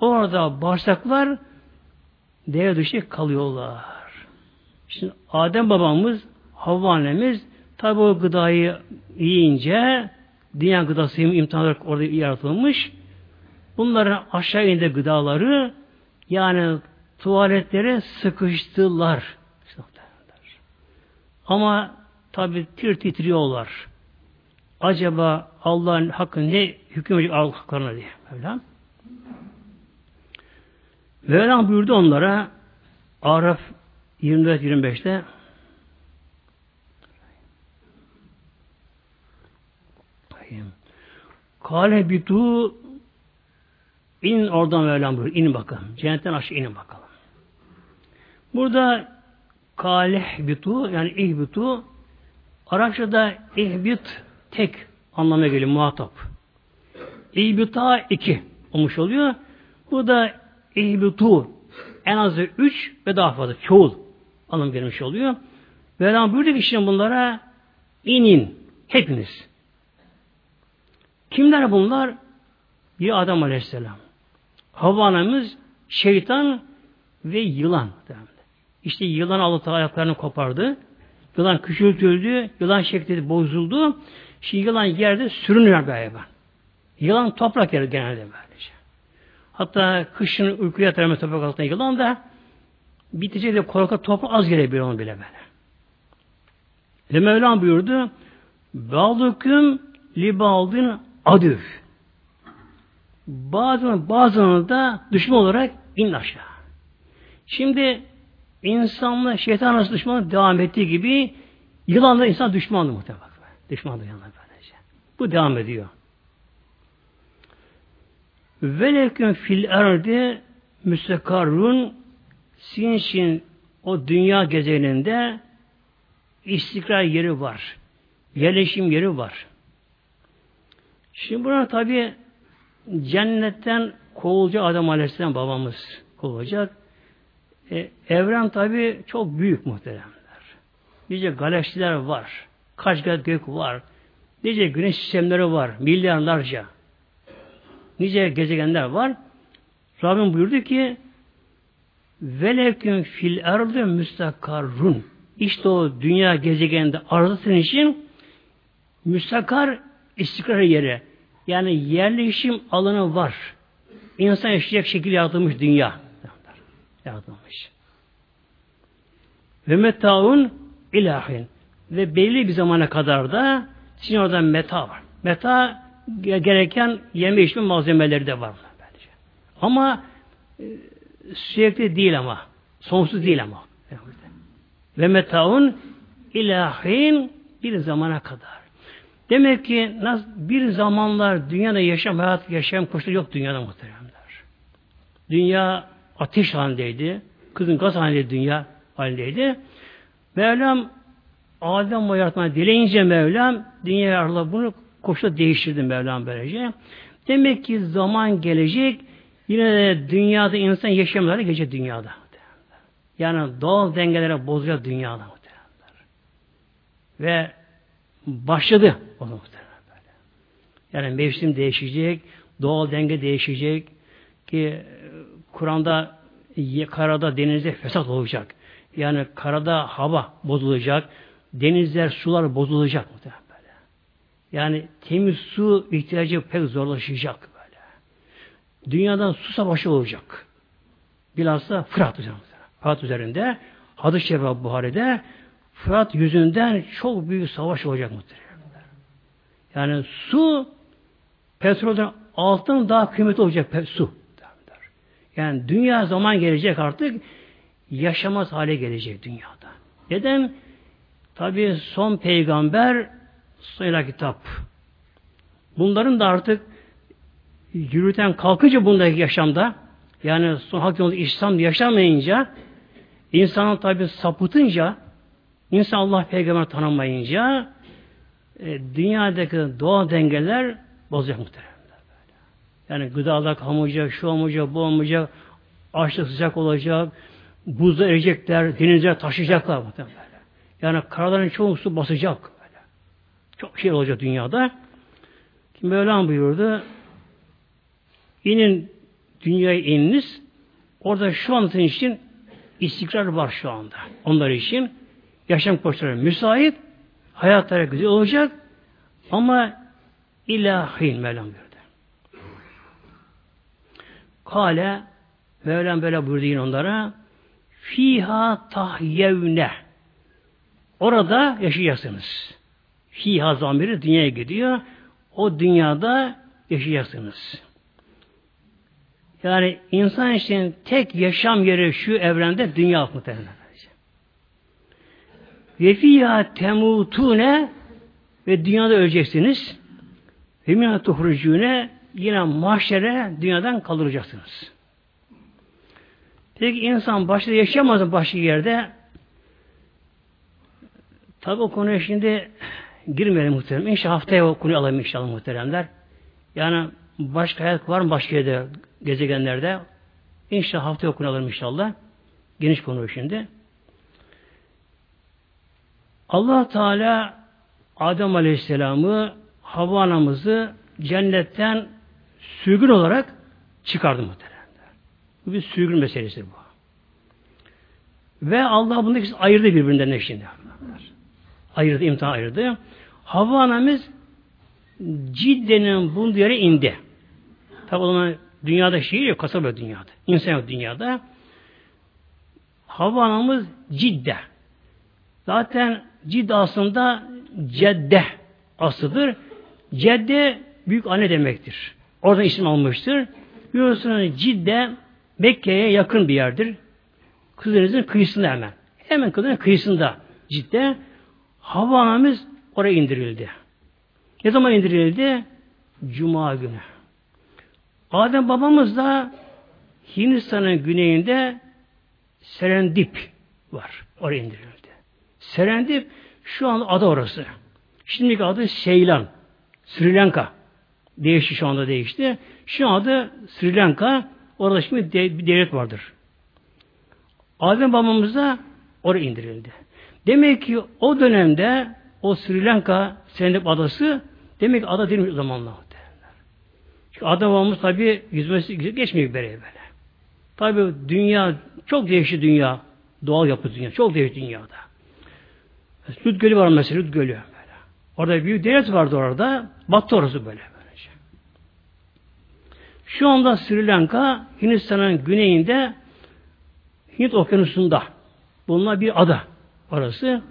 Orada bağırsaklar devre dışı kalıyorlar. Şimdi Adem babamız, Havva annemiz tabi o gıdayı yiyince dünya gıdası imtihan olarak orada yaratılmış. Bunların aşağı indi gıdaları yani tuvaletlere sıkıştılar. Ama tabi tir titriyorlar. Acaba Allah'ın hakkı ne hüküm edecek haklarına diye. Mevlam. Mevlam buyurdu onlara Araf 24-25'te Kale bitu in oradan Mevlam buyuruyor. İnin bakalım. Cennetten aşağı inin bakalım. Burada kaleh bitu yani ihbitu Arapçada ihbit tek anlamına geliyor muhatap. İhbita iki olmuş oluyor. Bu da ihbitu en azı üç ve daha fazla çoğul anlam gelmiş oluyor. Mevlam buyurdu ki şimdi bunlara inin hepiniz. Kimler bunlar? Bir Adam Aleyhisselam. Havva şeytan ve yılan. İşte yılan Allah ayaklarını kopardı. Yılan küçültüldü. Yılan şekli bozuldu. Şimdi yılan yerde sürünüyor hayvan. Yılan toprak yer genelde böylece. Hatta kışın uykuya yatar toprak altında yılan da bitecek de korka toprak az gelebilir onu bile böyle. Ve Mevlam buyurdu Balduküm libaldın adüf. Bazı bazılarını da düşman olarak in aşağı. Şimdi insanla şeytan arası düşmanı devam ettiği gibi yılanla insan düşmandı muhtemelen. Düşmandı yılanlar böylece. Bu devam ediyor. Velekün fil erdi müstekarrun sizin için o dünya gezegeninde istikrar yeri var. Yerleşim yeri var. Şimdi burada tabi cennetten kovulacak Adam Aleyhisselam babamız kovulacak. E, evren tabi çok büyük muhteremler. Nice galaksiler var. Kaç gök var. Nice güneş sistemleri var. Milyarlarca. Nice gezegenler var. Rabbim buyurdu ki velekün fil erdi müstakarrun. İşte o dünya gezegeninde senin için müstakar istikrar yeri. Yani yerleşim alanı var. İnsan yaşayacak şekil yaratılmış dünya. Yaratılmış. Ve metaun ilahin. Ve belli bir zamana kadar da sizin orada meta var. Meta gereken yeme içme malzemeleri de var. Bence. Ama e, sürekli değil ama. Sonsuz değil ama. Ve metaun ilahin bir zamana kadar. Demek ki bir zamanlar dünyada yaşam, hayat yaşam koşulu yok dünyada muhteremler. Dünya ateş halindeydi. Kızın gaz halindeydi dünya halindeydi. Mevlam Adem o yaratmayı dileyince Mevlam dünya Allah bunu koşulu değiştirdi Mevlam böylece. Demek ki zaman gelecek yine de dünyada insan yaşamları gelecek dünyada. Yani doğal dengelere bozacak dünyada. Ve başladı o. Yani mevsim değişecek, doğal denge değişecek ki Kur'an'da karada denizde fesat olacak. Yani karada hava bozulacak, denizler, sular bozulacak muhtemelen böyle. Yani temiz su ihtiyacı pek zorlaşacak böyle. Dünyadan su savaşı olacak. Bilhassa Fırat üzerinde. Fırat üzerinde hadis-i şerif Buhari'de Fırat yüzünden çok büyük savaş olacak muhtemelen. Yani su petrolden altın daha kıymetli olacak su. Yani dünya zaman gelecek artık yaşamaz hale gelecek dünyada. Neden? Tabi son peygamber sayıla kitap. Bunların da artık yürüten kalkınca bundaki yaşamda yani son hak yolunda İslam yaşamayınca insanın tabi sapıtınca insan Allah peygamber tanımayınca e, dünyadaki doğal dengeler bozacak muhtemelen. Yani gıdalar kalmayacak, şu olmayacak, bu olmayacak, açlık sıcak olacak, buzda erecekler, denizler taşıyacaklar. Yani karaların çoğu su basacak. Böyle. Çok şey olacak dünyada. Kim Mevlam buyurdu, inin dünyaya ininiz, orada şu an için istikrar var şu anda. Onlar için yaşam koşulları müsait, hayatları güzel olacak ama ilahin Mevlam buyurdu. Kale Mevlam böyle buyurdu yine onlara fiha tahyevne orada yaşayacaksınız. Fiha zamiri dünyaya gidiyor. O dünyada yaşayacaksınız. Yani insan için tek yaşam yeri şu evrende dünya muhtemelen. Ve fiyâ temutune ve dünyada öleceksiniz. Ve minâ tuhrucûne yine mahşere dünyadan kaldıracaksınız. Peki insan başta yaşayamaz mı başka yerde? Tabi o konuya şimdi girmeyelim muhterem. İnşallah haftaya o konuyu alalım inşallah muhteremler. Yani başka hayat var mı başka yerde gezegenlerde? İnşallah haftaya o konuyu alalım inşallah. Geniş konu şimdi. allah Teala Adem Aleyhisselam'ı Havva anamızı cennetten sürgün olarak çıkardı muhteremler. Bu bir sürgün meselesi bu. Ve Allah bunu ayırdı birbirinden eşinde ayırdı, imtihan ayırdı. Havva anamız Cidde'nin bulunduğu yere indi. Tabi o zaman dünyada şehir yok, kasaba dünyada. İnsan yok dünyada. Havva anamız Cidde. Zaten Cidde aslında Cedde aslıdır. Cedde büyük anne demektir. Oradan isim almıştır. Biliyorsunuz Cidde Mekke'ye yakın bir yerdir. Kızıldeniz'in kıyısında hemen. Hemen Kızıldeniz'in kıyısında Cidde. Havva anamız oraya indirildi. Ne zaman indirildi? Cuma günü. Adem babamız da Hindistan'ın güneyinde Serendip var. Oraya indirildi. Serendip şu an adı orası. Şimdiki adı Seylan. Sri Lanka. Değişti şu anda değişti. Şu adı Sri Lanka. Orada şimdi bir devlet vardır. Adem babamız da oraya indirildi. Demek ki o dönemde o Sri Lanka Senep adası demek ki ada değilmiş o zamanlar. Çünkü adam olmuş tabi yüzmesi geçmiyor böyle böyle. Tabi dünya çok değişik dünya. Doğal yapı dünya. Çok değişik dünyada. Lüt Gölü var mesela Lüt Gölü. Böyle. Orada büyük deniz vardı orada. Battı orası böyle. Şu anda Sri Lanka Hindistan'ın güneyinde Hint okyanusunda bulunan bir ada. Orası.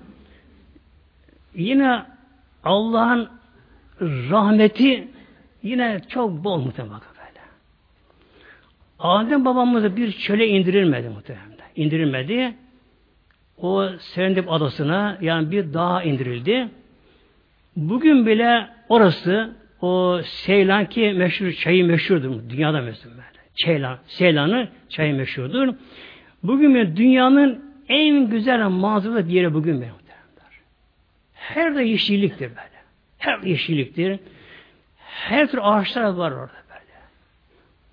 Yine Allah'ın rahmeti yine çok bol muhtemelen böyle. Adem babamızı bir çöle indirilmedi muhtemelen. İndirilmedi. O Serendip adasına yani bir dağa indirildi. Bugün bile orası o Seylan ki meşhur çayı meşhurdur. Dünyada meşhur böyle. Ceylan, Seylan'ı çayı meşhurdur. Bugün bile dünyanın en güzel manzaralı bir yere bugün benim Her de yeşilliktir böyle. Her yeşilliktir. Her tür ağaçlar var orada böyle.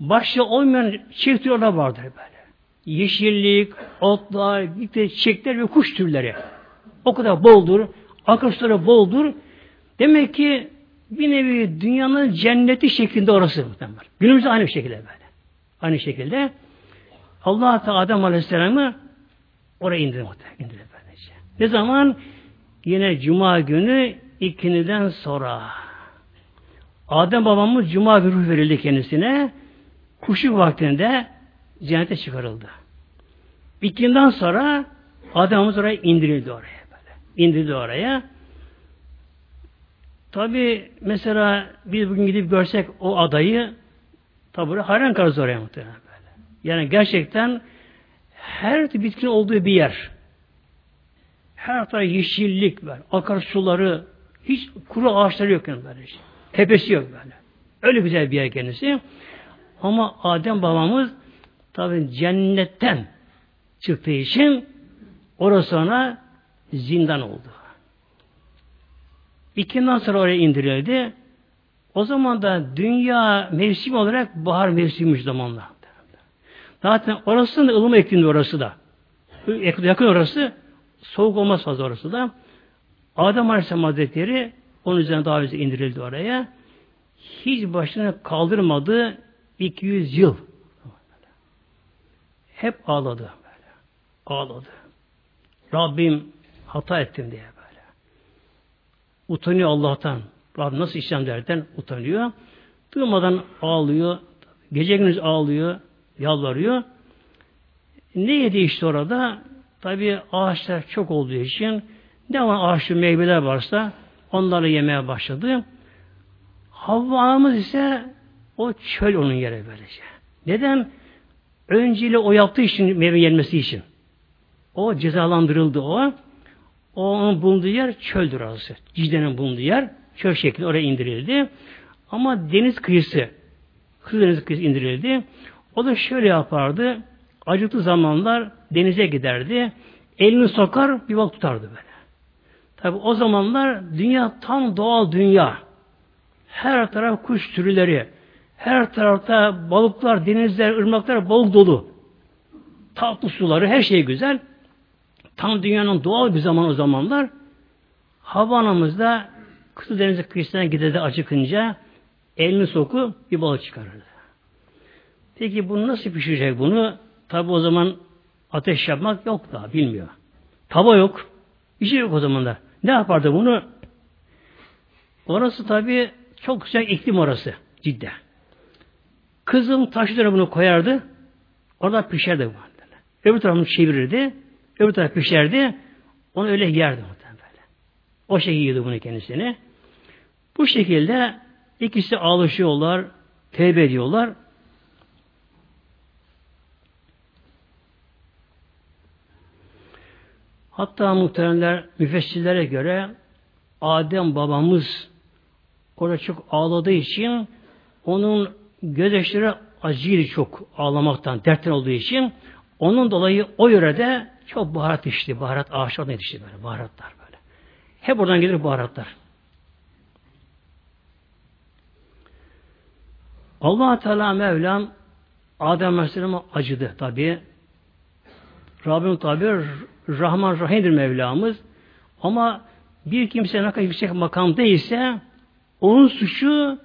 Başta olmayan çiçek türleri vardır böyle. Yeşillik, otlar, çiçekler ve kuş türleri. O kadar boldur. Akışları boldur. Demek ki bir nevi dünyanın cenneti şeklinde orası muhtemelen. Günümüzde aynı şekilde böyle. Aynı şekilde Allah Teala Adem Aleyhisselam'ı Oraya indirdi muhtemelen. İndirdi böylece. Ne zaman? Yine Cuma günü ikiniden sonra. Adem babamız Cuma günü ruh verildi kendisine. Kuşluk vaktinde cennete çıkarıldı. İkinden sonra Adem'imiz oraya indirildi oraya böyle. İndirildi oraya. Tabi mesela biz bugün gidip görsek o adayı tabi hayran kalırız oraya muhtemelen böyle. Yani gerçekten her türlü bitkinin olduğu bir yer. Her tarafta yeşillik var. Akarsuları, hiç kuru ağaçları yok yani böyle. Şey. Tepesi yok böyle. Öyle güzel bir yer kendisi. Ama Adem babamız tabi cennetten çıktığı için orası ona zindan oldu. İkinden sonra oraya indirildi. O zaman da dünya mevsim olarak bahar mevsimiymiş zamanla. Zaten orası da ılım iklimde orası da. Yakın orası soğuk olmaz fazla orası da. Adem Aleyhisselam Hazretleri onun üzerine daha önce indirildi oraya. Hiç başını kaldırmadı 200 yıl. Hep ağladı. Ağladı. Rabbim hata ettim diye. Utanıyor Allah'tan. Rabbim nasıl işlem derden utanıyor. Durmadan ağlıyor. Gece gündüz ağlıyor yalvarıyor. Ne yedi işte orada? Tabi ağaçlar çok olduğu için ne var ağaçlı meyveler varsa onları yemeye başladı. Havva anamız ise o çöl onun yeri böylece. Neden? Önceli o yaptığı için meyve yenmesi için. O cezalandırıldı o. O onun bulunduğu yer çöldür orası. Cide'nin bulunduğu yer çöl şeklinde oraya indirildi. Ama deniz kıyısı Kızıldeniz'e kız indirildi. O da şöyle yapardı. Acıklı zamanlar denize giderdi. Elini sokar bir balık tutardı böyle. Tabi o zamanlar dünya tam doğal dünya. Her taraf kuş türleri. Her tarafta balıklar, denizler, ırmaklar balık dolu. Tatlı suları, her şey güzel. Tam dünyanın doğal bir zaman o zamanlar. Hava anamızda Kızıldeniz'e kıyısına giderdi acıkınca elini soku bir balık çıkarırdı. Peki bunu nasıl pişirecek bunu? Tabi o zaman ateş yapmak yok daha bilmiyor. Tava yok. Bir şey yok o zaman da. Ne yapardı bunu? Orası tabi çok güzel iklim orası cidden. Kızım taşı bunu koyardı. Orada pişerdi bu. Öbür tarafını çevirirdi. Öbür taraf pişerdi. Onu öyle yerdi muhtemelen. O şekilde yiyordu bunu kendisini. Bu şekilde İkisi alışıyorlar, tevbe ediyorlar. Hatta muhteremler müfessirlere göre Adem babamız orada çok ağladığı için onun gözyaşları acıydı çok ağlamaktan, dertten olduğu için onun dolayı o yörede çok baharat içti. Baharat ağaçlarına yetişti böyle. Baharatlar böyle. Hep oradan gelir baharatlar. allah Teala Mevlam Adem Aleyhisselam'a acıdı tabi. Rabbim tabi Rahman Rahim'dir Mevlamız. Ama bir kimse ne kadar yüksek makam değilse onun suçu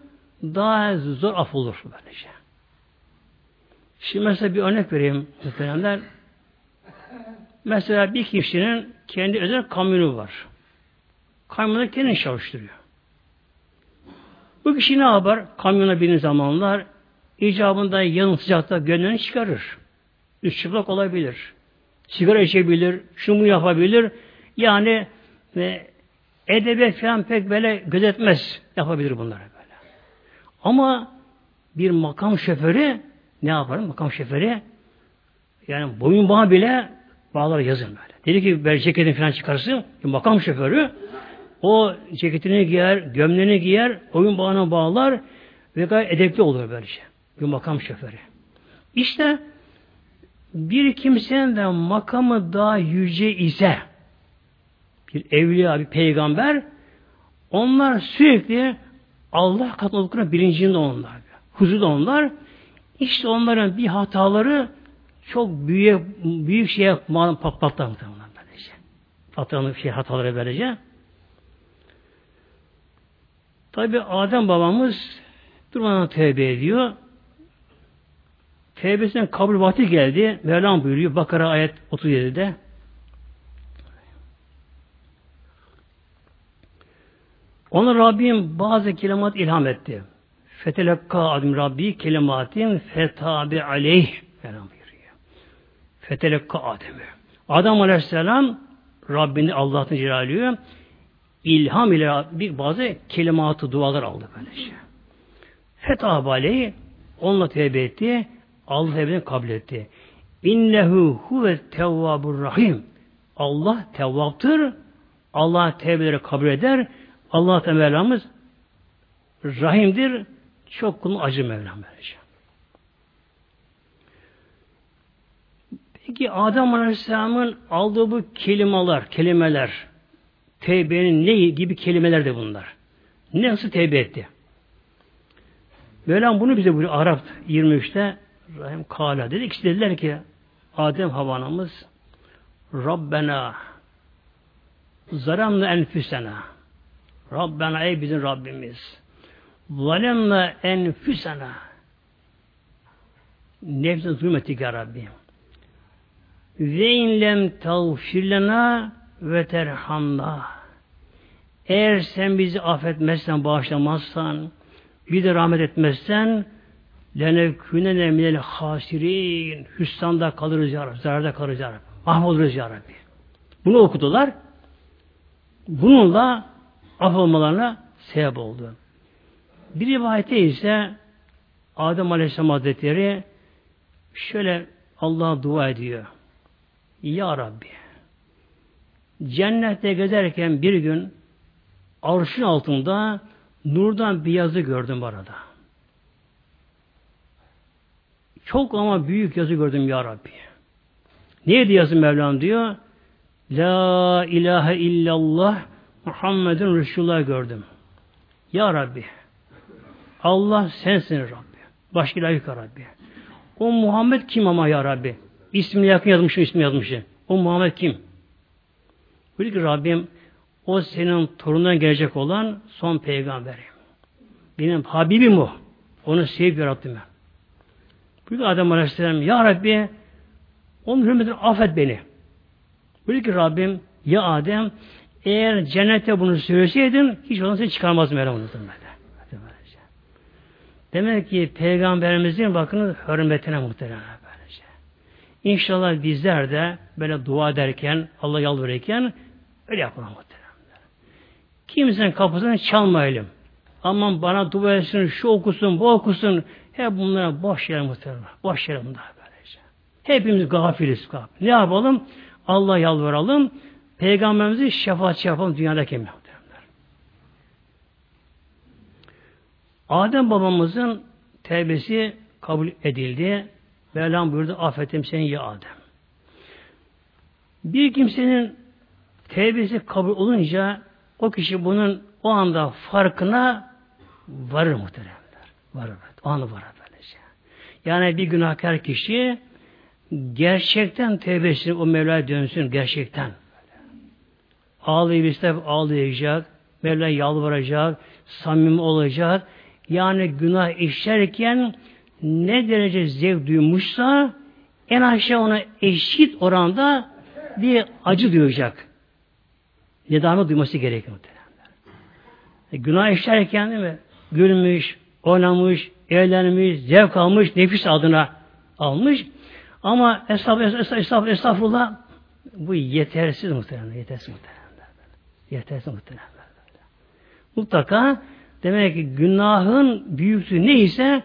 daha zor af olur böylece. Şimdi mesela bir örnek vereyim muhteremler. Mesela bir kişinin kendi özel kamyonu var. Kamyonu kendi çalıştırıyor. Bu kişi ne yapar? Kamyona binin zamanlar icabında yanın sıcakta gönlünü çıkarır. Üst çıplak olabilir. Sigara içebilir, şunu yapabilir. Yani ve edebe falan pek böyle gözetmez yapabilir bunları böyle. Ama bir makam şoförü ne yapar? Makam şoförü yani boyun bağı bile bağlar yazın böyle. Dedi ki ben ceketini falan çıkarsın. Makam şoförü o ceketini giyer, gömleğini giyer, oyun bağına bağlar ve gayet edepli olur böylece. Bir makam şoförü. İşte bir kimsenin de makamı daha yüce ise bir evliya, bir peygamber onlar sürekli Allah katında olduklarına bilincinde onlar. Huzurda onlar. İşte onların bir hataları çok büyük büyük şeye patlatlar muhtemelen böylece. Patlanır şey hataları böylece. Tabi Adem babamız durmadan tevbe ediyor. Tevbesinden kabul vakti geldi. Mevlam buyuruyor Bakara ayet 37'de. Ona Rabbim bazı kelimat ilham etti. Fetelekka adim Rabbi kelimatin fetabi aleyh. Mevlam. Fetelekka Adem'i. Adam Aleyhisselam Rabbini Allah'ın celalüyor ilham ile bir bazı kelimatı dualar aldı böylece. Fetah aleyhi onunla tevbe etti. Allah tevbeni kabul etti. İnnehu huve tevvabur rahim. Allah tevvaptır. Allah tevbeleri kabul eder. Allah Teala'mız rahimdir. Çok kulun acı Mevlam böylece. Peki Adem Aleyhisselam'ın aldığı bu kelimeler, kelimeler Tevbenin ne gibi kelimeler de bunlar. Nasıl tevbe etti? Mevlam bunu bize buyuruyor Arap 23'te Rahim Kala dedi. İkisi dediler ki Adem havanamız Rabbena zaramna enfüsena Rabbena ey bizim Rabbimiz zalemna enfüsena nefsine zulmettik ya Rabbi ve inlem tağfirlena ve terhamna. Eğer sen bizi affetmezsen, bağışlamazsan, bir de rahmet etmezsen, lenevkünene minel hasirin, hüsranda kalırız ya Rabbi, zararda kalırız ya Rabbi, mahvoluruz ya Rabbi. Bunu okudular. Bununla af olmalarına sebep oldu. Bir rivayette ise Adem Aleyhisselam Hazretleri şöyle Allah'a dua ediyor. Ya Rabbi cennette gezerken bir gün arşın altında nurdan bir yazı gördüm arada. Çok ama büyük yazı gördüm ya Rabbi. Neydi yazı Mevlam diyor? La ilahe illallah Muhammedun Resulullah gördüm. Ya Rabbi Allah sensin Rabbi. Başka ilah yok Rabbi. O Muhammed kim ama ya Rabbi? İsmini yakın yazmışım, ismi yazmışım. O Muhammed kim? Buyur ki Rabbim o senin torundan gelecek olan son peygamberim. Benim Habibim o. Onu sevip yarattım ben. Buyur ki Adem Aleyhisselam Ya Rabbi onun hürmetine affet beni. Buyur ki Rabbim ya Adem eğer cennette bunu söyleseydin hiç onu seni çıkarmazdım öyle böyle. Demek ki peygamberimizin bakın hürmetine muhtemelen. İnşallah bizler de böyle dua ederken, Allah yalvarırken öyle yapalım muhtemelen. Kimsenin kapısını çalmayalım. Aman bana dua etsin, şu okusun, bu okusun. Hep bunlara boş yer muhtemelen. Boş yer bunlar böylece. Hepimiz gafiliz. Gafil. Ne yapalım? Allah yalvaralım. Peygamberimizi şefaatçi yapalım dünyadaki muhtemelen. Adem babamızın tevbesi kabul edildi. Mevlam buyurdu affettim seni ya Adem. Bir kimsenin tevbesi kabul olunca o kişi bunun o anda farkına varır muhteremler. Varır. O anda varır böylece. Yani bir günahkar kişi gerçekten tevbesini o Mevla'ya dönsün gerçekten. Ağlayıp ağlayacak, Mevla yalvaracak, samimi olacak, yani günah işlerken ne derece zevk duymuşsa en aşağı ona eşit oranda bir acı duyacak. Nedamı duyması gerekiyor. E, günah işlerken değil mi? Gülmüş, oynamış, eğlenmiş, zevk almış, nefis adına almış. Ama estağfurullah, estağfurullah bu yetersiz muhtemelen. Yetersiz muhtemelen. Yetersiz muhtemelen. Mutlaka Demek ki günahın büyüklüğü neyse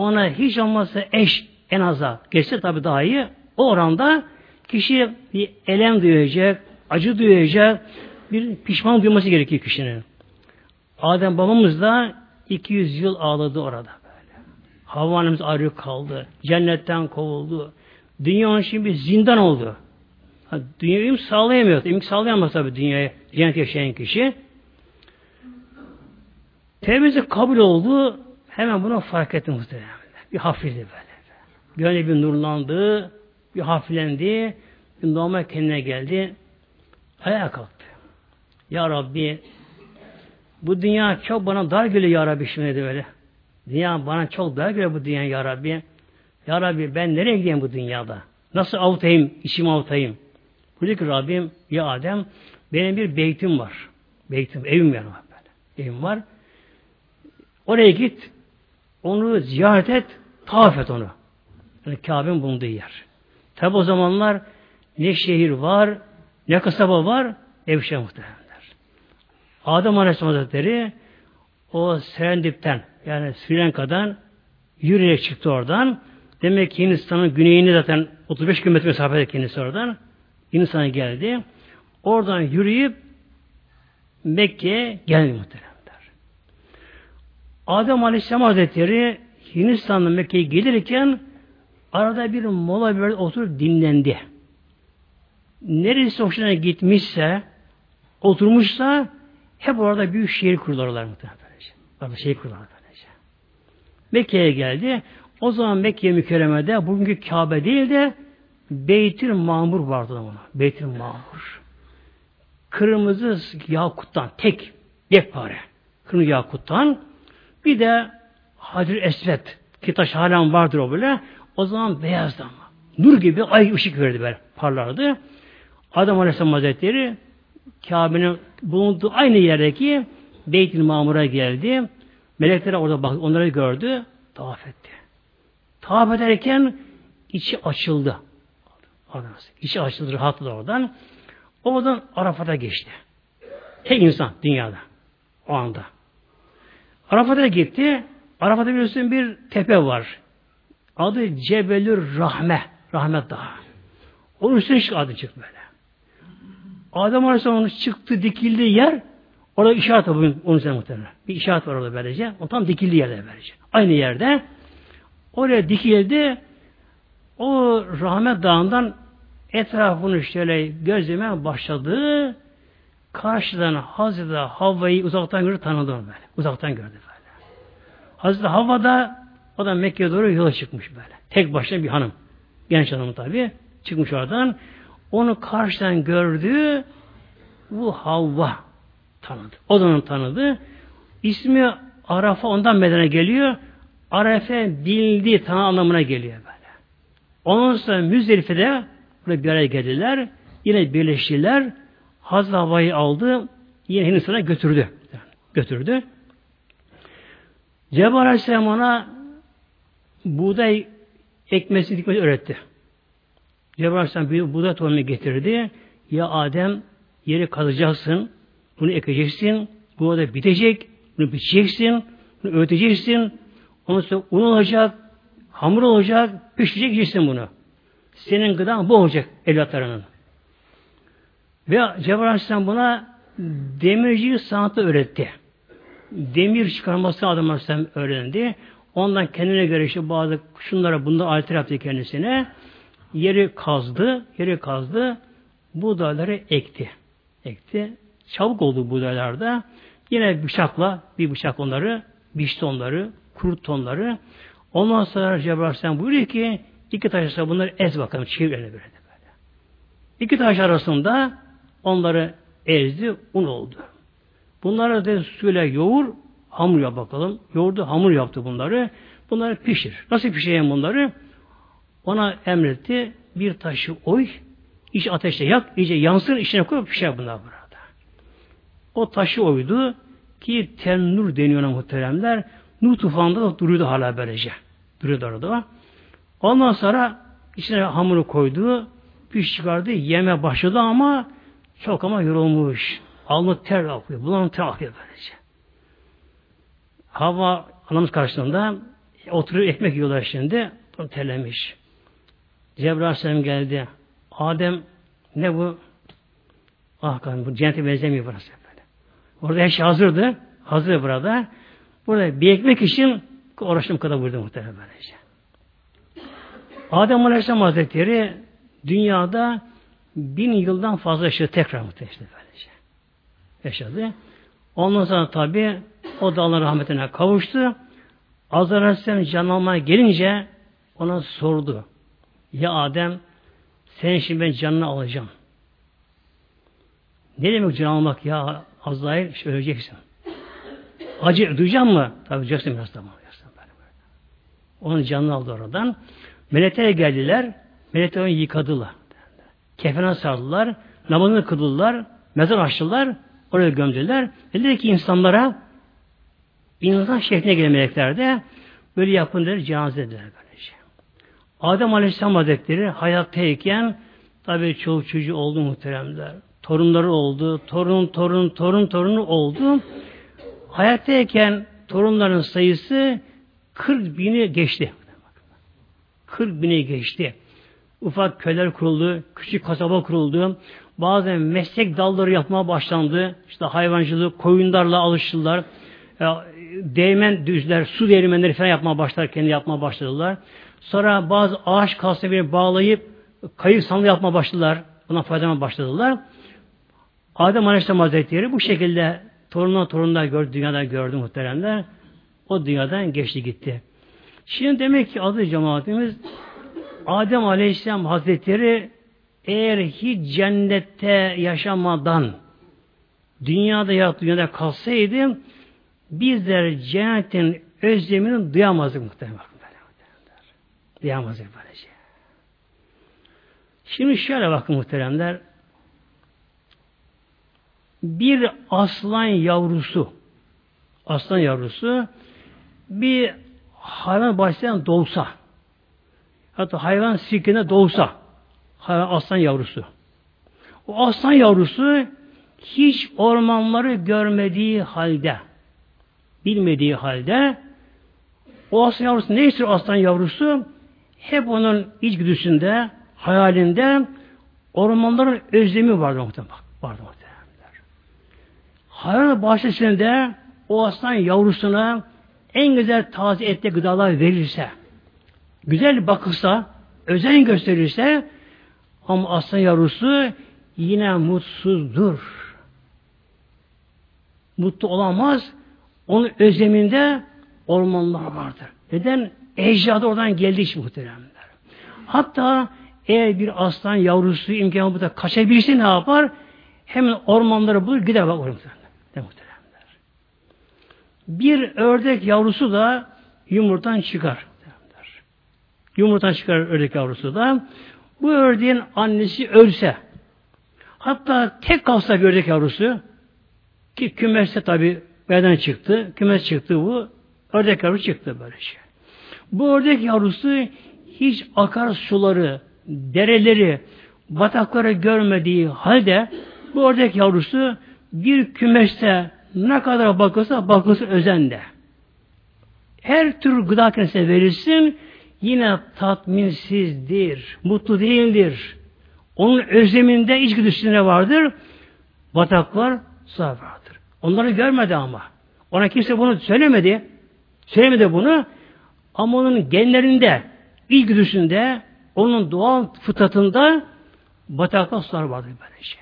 ona hiç olmazsa eş en aza geçse tabi daha iyi. O oranda kişi bir elem duyacak, acı duyacak, bir pişman duyması gerekiyor kişinin. Adem babamız da 200 yıl ağladı orada böyle. Havva ayrı kaldı. Cennetten kovuldu. Dünya onun için bir zindan oldu. Dünyayı sağlayamıyor. İmk sağlayamaz tabi dünyaya cennet yaşayan kişi. Tevbesi kabul oldu. Hemen bunu fark etti muhtemelen. Bir hafifledi böyle. Gönlü bir nurlandı. Bir hafiflendi. Bir normal kendine geldi. Ayağa kalktı. Ya Rabbi bu dünya çok bana dar geliyor ya Rabbi şimdi böyle. Dünya bana çok dar geliyor bu dünya ya Rabbi. Ya Rabbi ben nereye gideyim bu dünyada? Nasıl avutayım, içimi avutayım? Buyurdu ki Rabbim, ya Adem benim bir beytim var. Beytim, evim var böyle. Evim var. Oraya git, onu ziyaret et, tavaf et onu. Yani Kabe'nin bulunduğu yer. Tabi o zamanlar ne şehir var, ne kasaba var, ev şey muhtemelenler. Adem Aleyhisselam Hazretleri o Serendip'ten yani Sri Lanka'dan yürüyerek çıktı oradan. Demek ki Hindistan'ın güneyini zaten 35 kilometre mesafede kendisi oradan. Hindistan'a geldi. Oradan yürüyüp Mekke'ye geldi muhtemelen. Adem Aleyhisselam Hazretleri Hindistan'dan Mekke'ye gelirken arada bir mola bir oturup dinlendi. Neresi hoşuna gitmişse oturmuşsa hep orada büyük şehir kurdular muhtemelen. Şehir kurdular. Mekke'ye geldi. O zaman Mekke mükerremede bugünkü Kabe değil de Beytül Mamur vardı ona. Beytül Mamur. Kırmızı yakuttan tek yekpare. Kırmızı yakuttan bir de Hadir Esvet ki taş halen vardır o böyle. O zaman beyazdı ama. Nur gibi ay ışık verdi böyle parlardı. Adam Aleyhisselam Hazretleri Kabe'nin bulunduğu aynı yerdeki Beyt-i Mamur'a geldi. Melekler orada bak, onları gördü. Tavaf etti. Tavaf ederken içi açıldı. İçi açıldı rahatladı oradan. Oradan Arafat'a geçti. Tek insan dünyada. O anda. Arafat'a gitti. Arafat'ta biliyorsun bir tepe var. Adı Cebelür Rahme. Rahmet Dağı. Onun üstüne çık adı çık böyle. Adem Aleyhisselam'ın çıktı dikildiği yer orada işaret var bugün onun üzerine muhtemelen. Bir işaret var orada böylece. O tam dikildiği yerde böylece. Aynı yerde. Oraya dikildi. O rahmet dağından etrafını şöyle gözlemeye başladı. Karşıdan Hazreti Havva'yı uzaktan gördü tanıdı onu böyle. Uzaktan gördü böyle. Hazreti Havva da o da Mekke'ye doğru yola çıkmış böyle. Tek başına bir hanım. Genç hanım tabi. Çıkmış oradan. Onu karşıdan gördü. Bu Havva tanıdı. O da onu tanıdı. İsmi Arafa ondan medene geliyor. Arefe bildiği tanı anlamına geliyor böyle. Ondan sonra Müzdelife'de buraya bir araya geldiler. Yine birleştiler. Hazreti Havva'yı aldı. Yine Hindistan'a götürdü. Götürdü. Cebrail Aleyhisselam ona buğday ekmesi dikmesi öğretti. Cebrail Aleyhisselam bir buğday tohumunu getirdi. Ya Adem yeri kazacaksın, bunu ekeceksin, bu da bitecek, bunu biçeceksin, bunu öğüteceksin, ondan sonra un olacak, hamur olacak, pişecek yiyeceksin bunu. Senin gıdan bu olacak evlatlarının. Ve Cebrail Aleyhisselam buna demirci sanatı öğretti. Demir çıkarması Adam Aleyhisselam öğrendi. Ondan kendine göre işte bazı şunlara bunda alter yaptı kendisine. Yeri kazdı, yeri kazdı. Buğdayları ekti. Ekti. Çabuk oldu buğdaylarda. Yine bıçakla, bir bıçak onları, biçti onları, kuruttu onları. Ondan sonra Cebrail Aleyhisselam buyuruyor ki iki taş arasında bunları ez bakalım, çevir böyle böyle. İki taş arasında onları ezdi, un oldu. Bunları da suyla yoğur, hamur yap bakalım. Yoğurdu, hamur yaptı bunları. Bunları pişir. Nasıl pişireyim bunları? Ona emretti. Bir taşı oy, iç ateşte yak, iyice yansın, içine koy, pişer bunlar burada. O taşı oydu ki tennur deniyor muhteremler. Nur tufanında da duruyordu hala böylece. Duruyordu orada. Ondan sonra içine hamuru koydu, piş çıkardı, yeme başladı ama çok ama yorulmuş. Alnı ter akıyor, bulanı ter akıyor böylece. Hava anamız karşısında oturuyor ekmek yiyorlar şimdi. Onu terlemiş. Cebrail geldi. Adem ne bu? Ah kanım bu cennete benzemiyor burası böyle. Orada her şey hazırdı. Hazır burada. Burada bir ekmek için uğraştım kadar burada muhtemelen böylece. Adem Aleyhisselam Hazretleri dünyada bin yıldan fazla yaşadı tekrar muhtemelen böylece. Yaşadı. Ondan sonra tabi o da Allah rahmetine kavuştu. Azar Aleyhisselam canlanmaya gelince ona sordu. Ya Adem sen şimdi ben canını alacağım. Ne demek can almak ya Azrail? İşte öleceksin. Acı duyacak mı? Tabi duyacaksın biraz zaman. Onun canını aldı oradan. Melekler geldiler. Melekler onu yıkadılar. Kefene sardılar. Namazını kıldılar. Mezar açtılar. Oraya gömdüler. Dediler ki insanlara insan şekline gelen melekler de böyle yapın der, cenaze dediler böylece. Adem Aleyhisselam Hazretleri hayattayken tabi çoluk çocuğu oldu muhteremler. Torunları oldu. Torun, torun, torun, torunu oldu. Hayattayken torunların sayısı 40 bini geçti. 40 bini geçti. Ufak köyler kuruldu, küçük kasaba kuruldu. Bazen meslek dalları yapmaya başlandı. İşte hayvancılık, koyunlarla alıştılar. Değmen düzler, su değirmenleri falan yapmaya başlar, kendi yapmaya başladılar. Sonra bazı ağaç kalsiyonu bağlayıp kayık sandığı yapmaya başladılar. Buna faydalanmaya başladılar. Adem Aleyhisselam Hazretleri bu şekilde torunlar torunlar gördü, dünyada gördü muhteremler. O dünyadan geçti gitti. Şimdi demek ki adı cemaatimiz Adem Aleyhisselam Hazretleri eğer hiç cennette yaşamadan dünyada ya dünyada kalsaydı bizler cennetin özlemini duyamazdık muhtemelen. Duyamazdık böylece. Şimdi şöyle bakın muhteremler. Bir aslan yavrusu aslan yavrusu bir hayvan bahçesinden doğsa hatta hayvan sirkine doğsa hayvan aslan yavrusu o aslan yavrusu hiç ormanları görmediği halde bilmediği halde o aslan yavrusu ne istiyor aslan yavrusu? hep onun içgüdüsünde, hayalinde ormanların özlemi vardı muhtemelen. Vardı muhtemelen. Hayvan bahçesinde o aslan yavrusuna en güzel taze ette gıdalar verirse, güzel bakılsa, özen gösterirse ama aslan yavrusu yine mutsuzdur. Mutlu olamaz. Onun özleminde ormanlar vardır. Neden? Ecdadı oradan geldiği için muhteremler. Hatta eğer bir aslan yavrusu imkanı burada kaçabilirse ne yapar? Hemen ormanları bulur gider bak oraya muhteremler. Bir ördek yavrusu da yumurtadan çıkar. Yumurtadan çıkar ördek yavrusu da. Bu ördeğin annesi ölse, hatta tek kalsa ördek yavrusu, ki kümeste tabi beden çıktı, kümes çıktı bu, ördek yavrusu çıktı böyle şey. Bu ördek yavrusu hiç akar suları, dereleri, batakları görmediği halde bu ördek yavrusu bir kümeste ne kadar bakılsa bakılsa özende. Her tür gıda kendisine verirsin yine tatminsizdir, mutlu değildir. Onun özleminde içgüdüsüne vardır. Bataklar sağ vardır. Onları görmedi ama. Ona kimse bunu söylemedi. Söylemedi bunu. Ama onun genlerinde, içgüdüsünde, onun doğal fıtratında bataklar sular vardır böyle şey.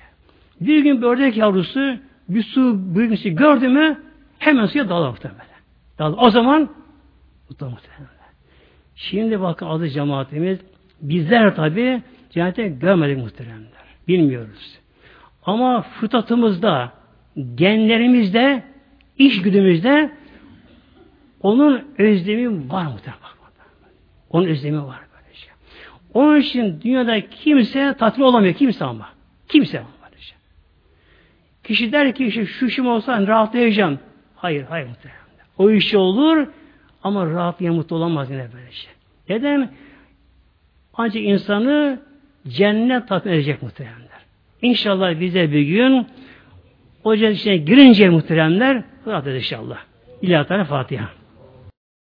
Bir gün bir ördek yavrusu bir su büyümesi gördü mü hemen suya dalar muhtemelen. Dalar. O zaman mutlu muhtemelen. Şimdi bakın adı cemaatimiz bizler tabi cennete görmedik muhteremler. Bilmiyoruz. Ama fıtratımızda, genlerimizde, iş güdümüzde onun özlemi var muhtemelen. Onun özlemi var böyle şey. Onun için dünyada kimse tatmin olamıyor. Kimse ama. Kimse ama böyle şey. Kişi der ki işte şu işim olsa rahatlayacağım. Hayır, hayır muhtemelen. O iş olur ama rahat ya mutlu olamaz yine böyle şey. Neden? Ancak insanı cennet tatmin edecek muhteremler. İnşallah bize bir gün o cennet içine girince muhteremler rahat inşallah. İlahi Fatiha.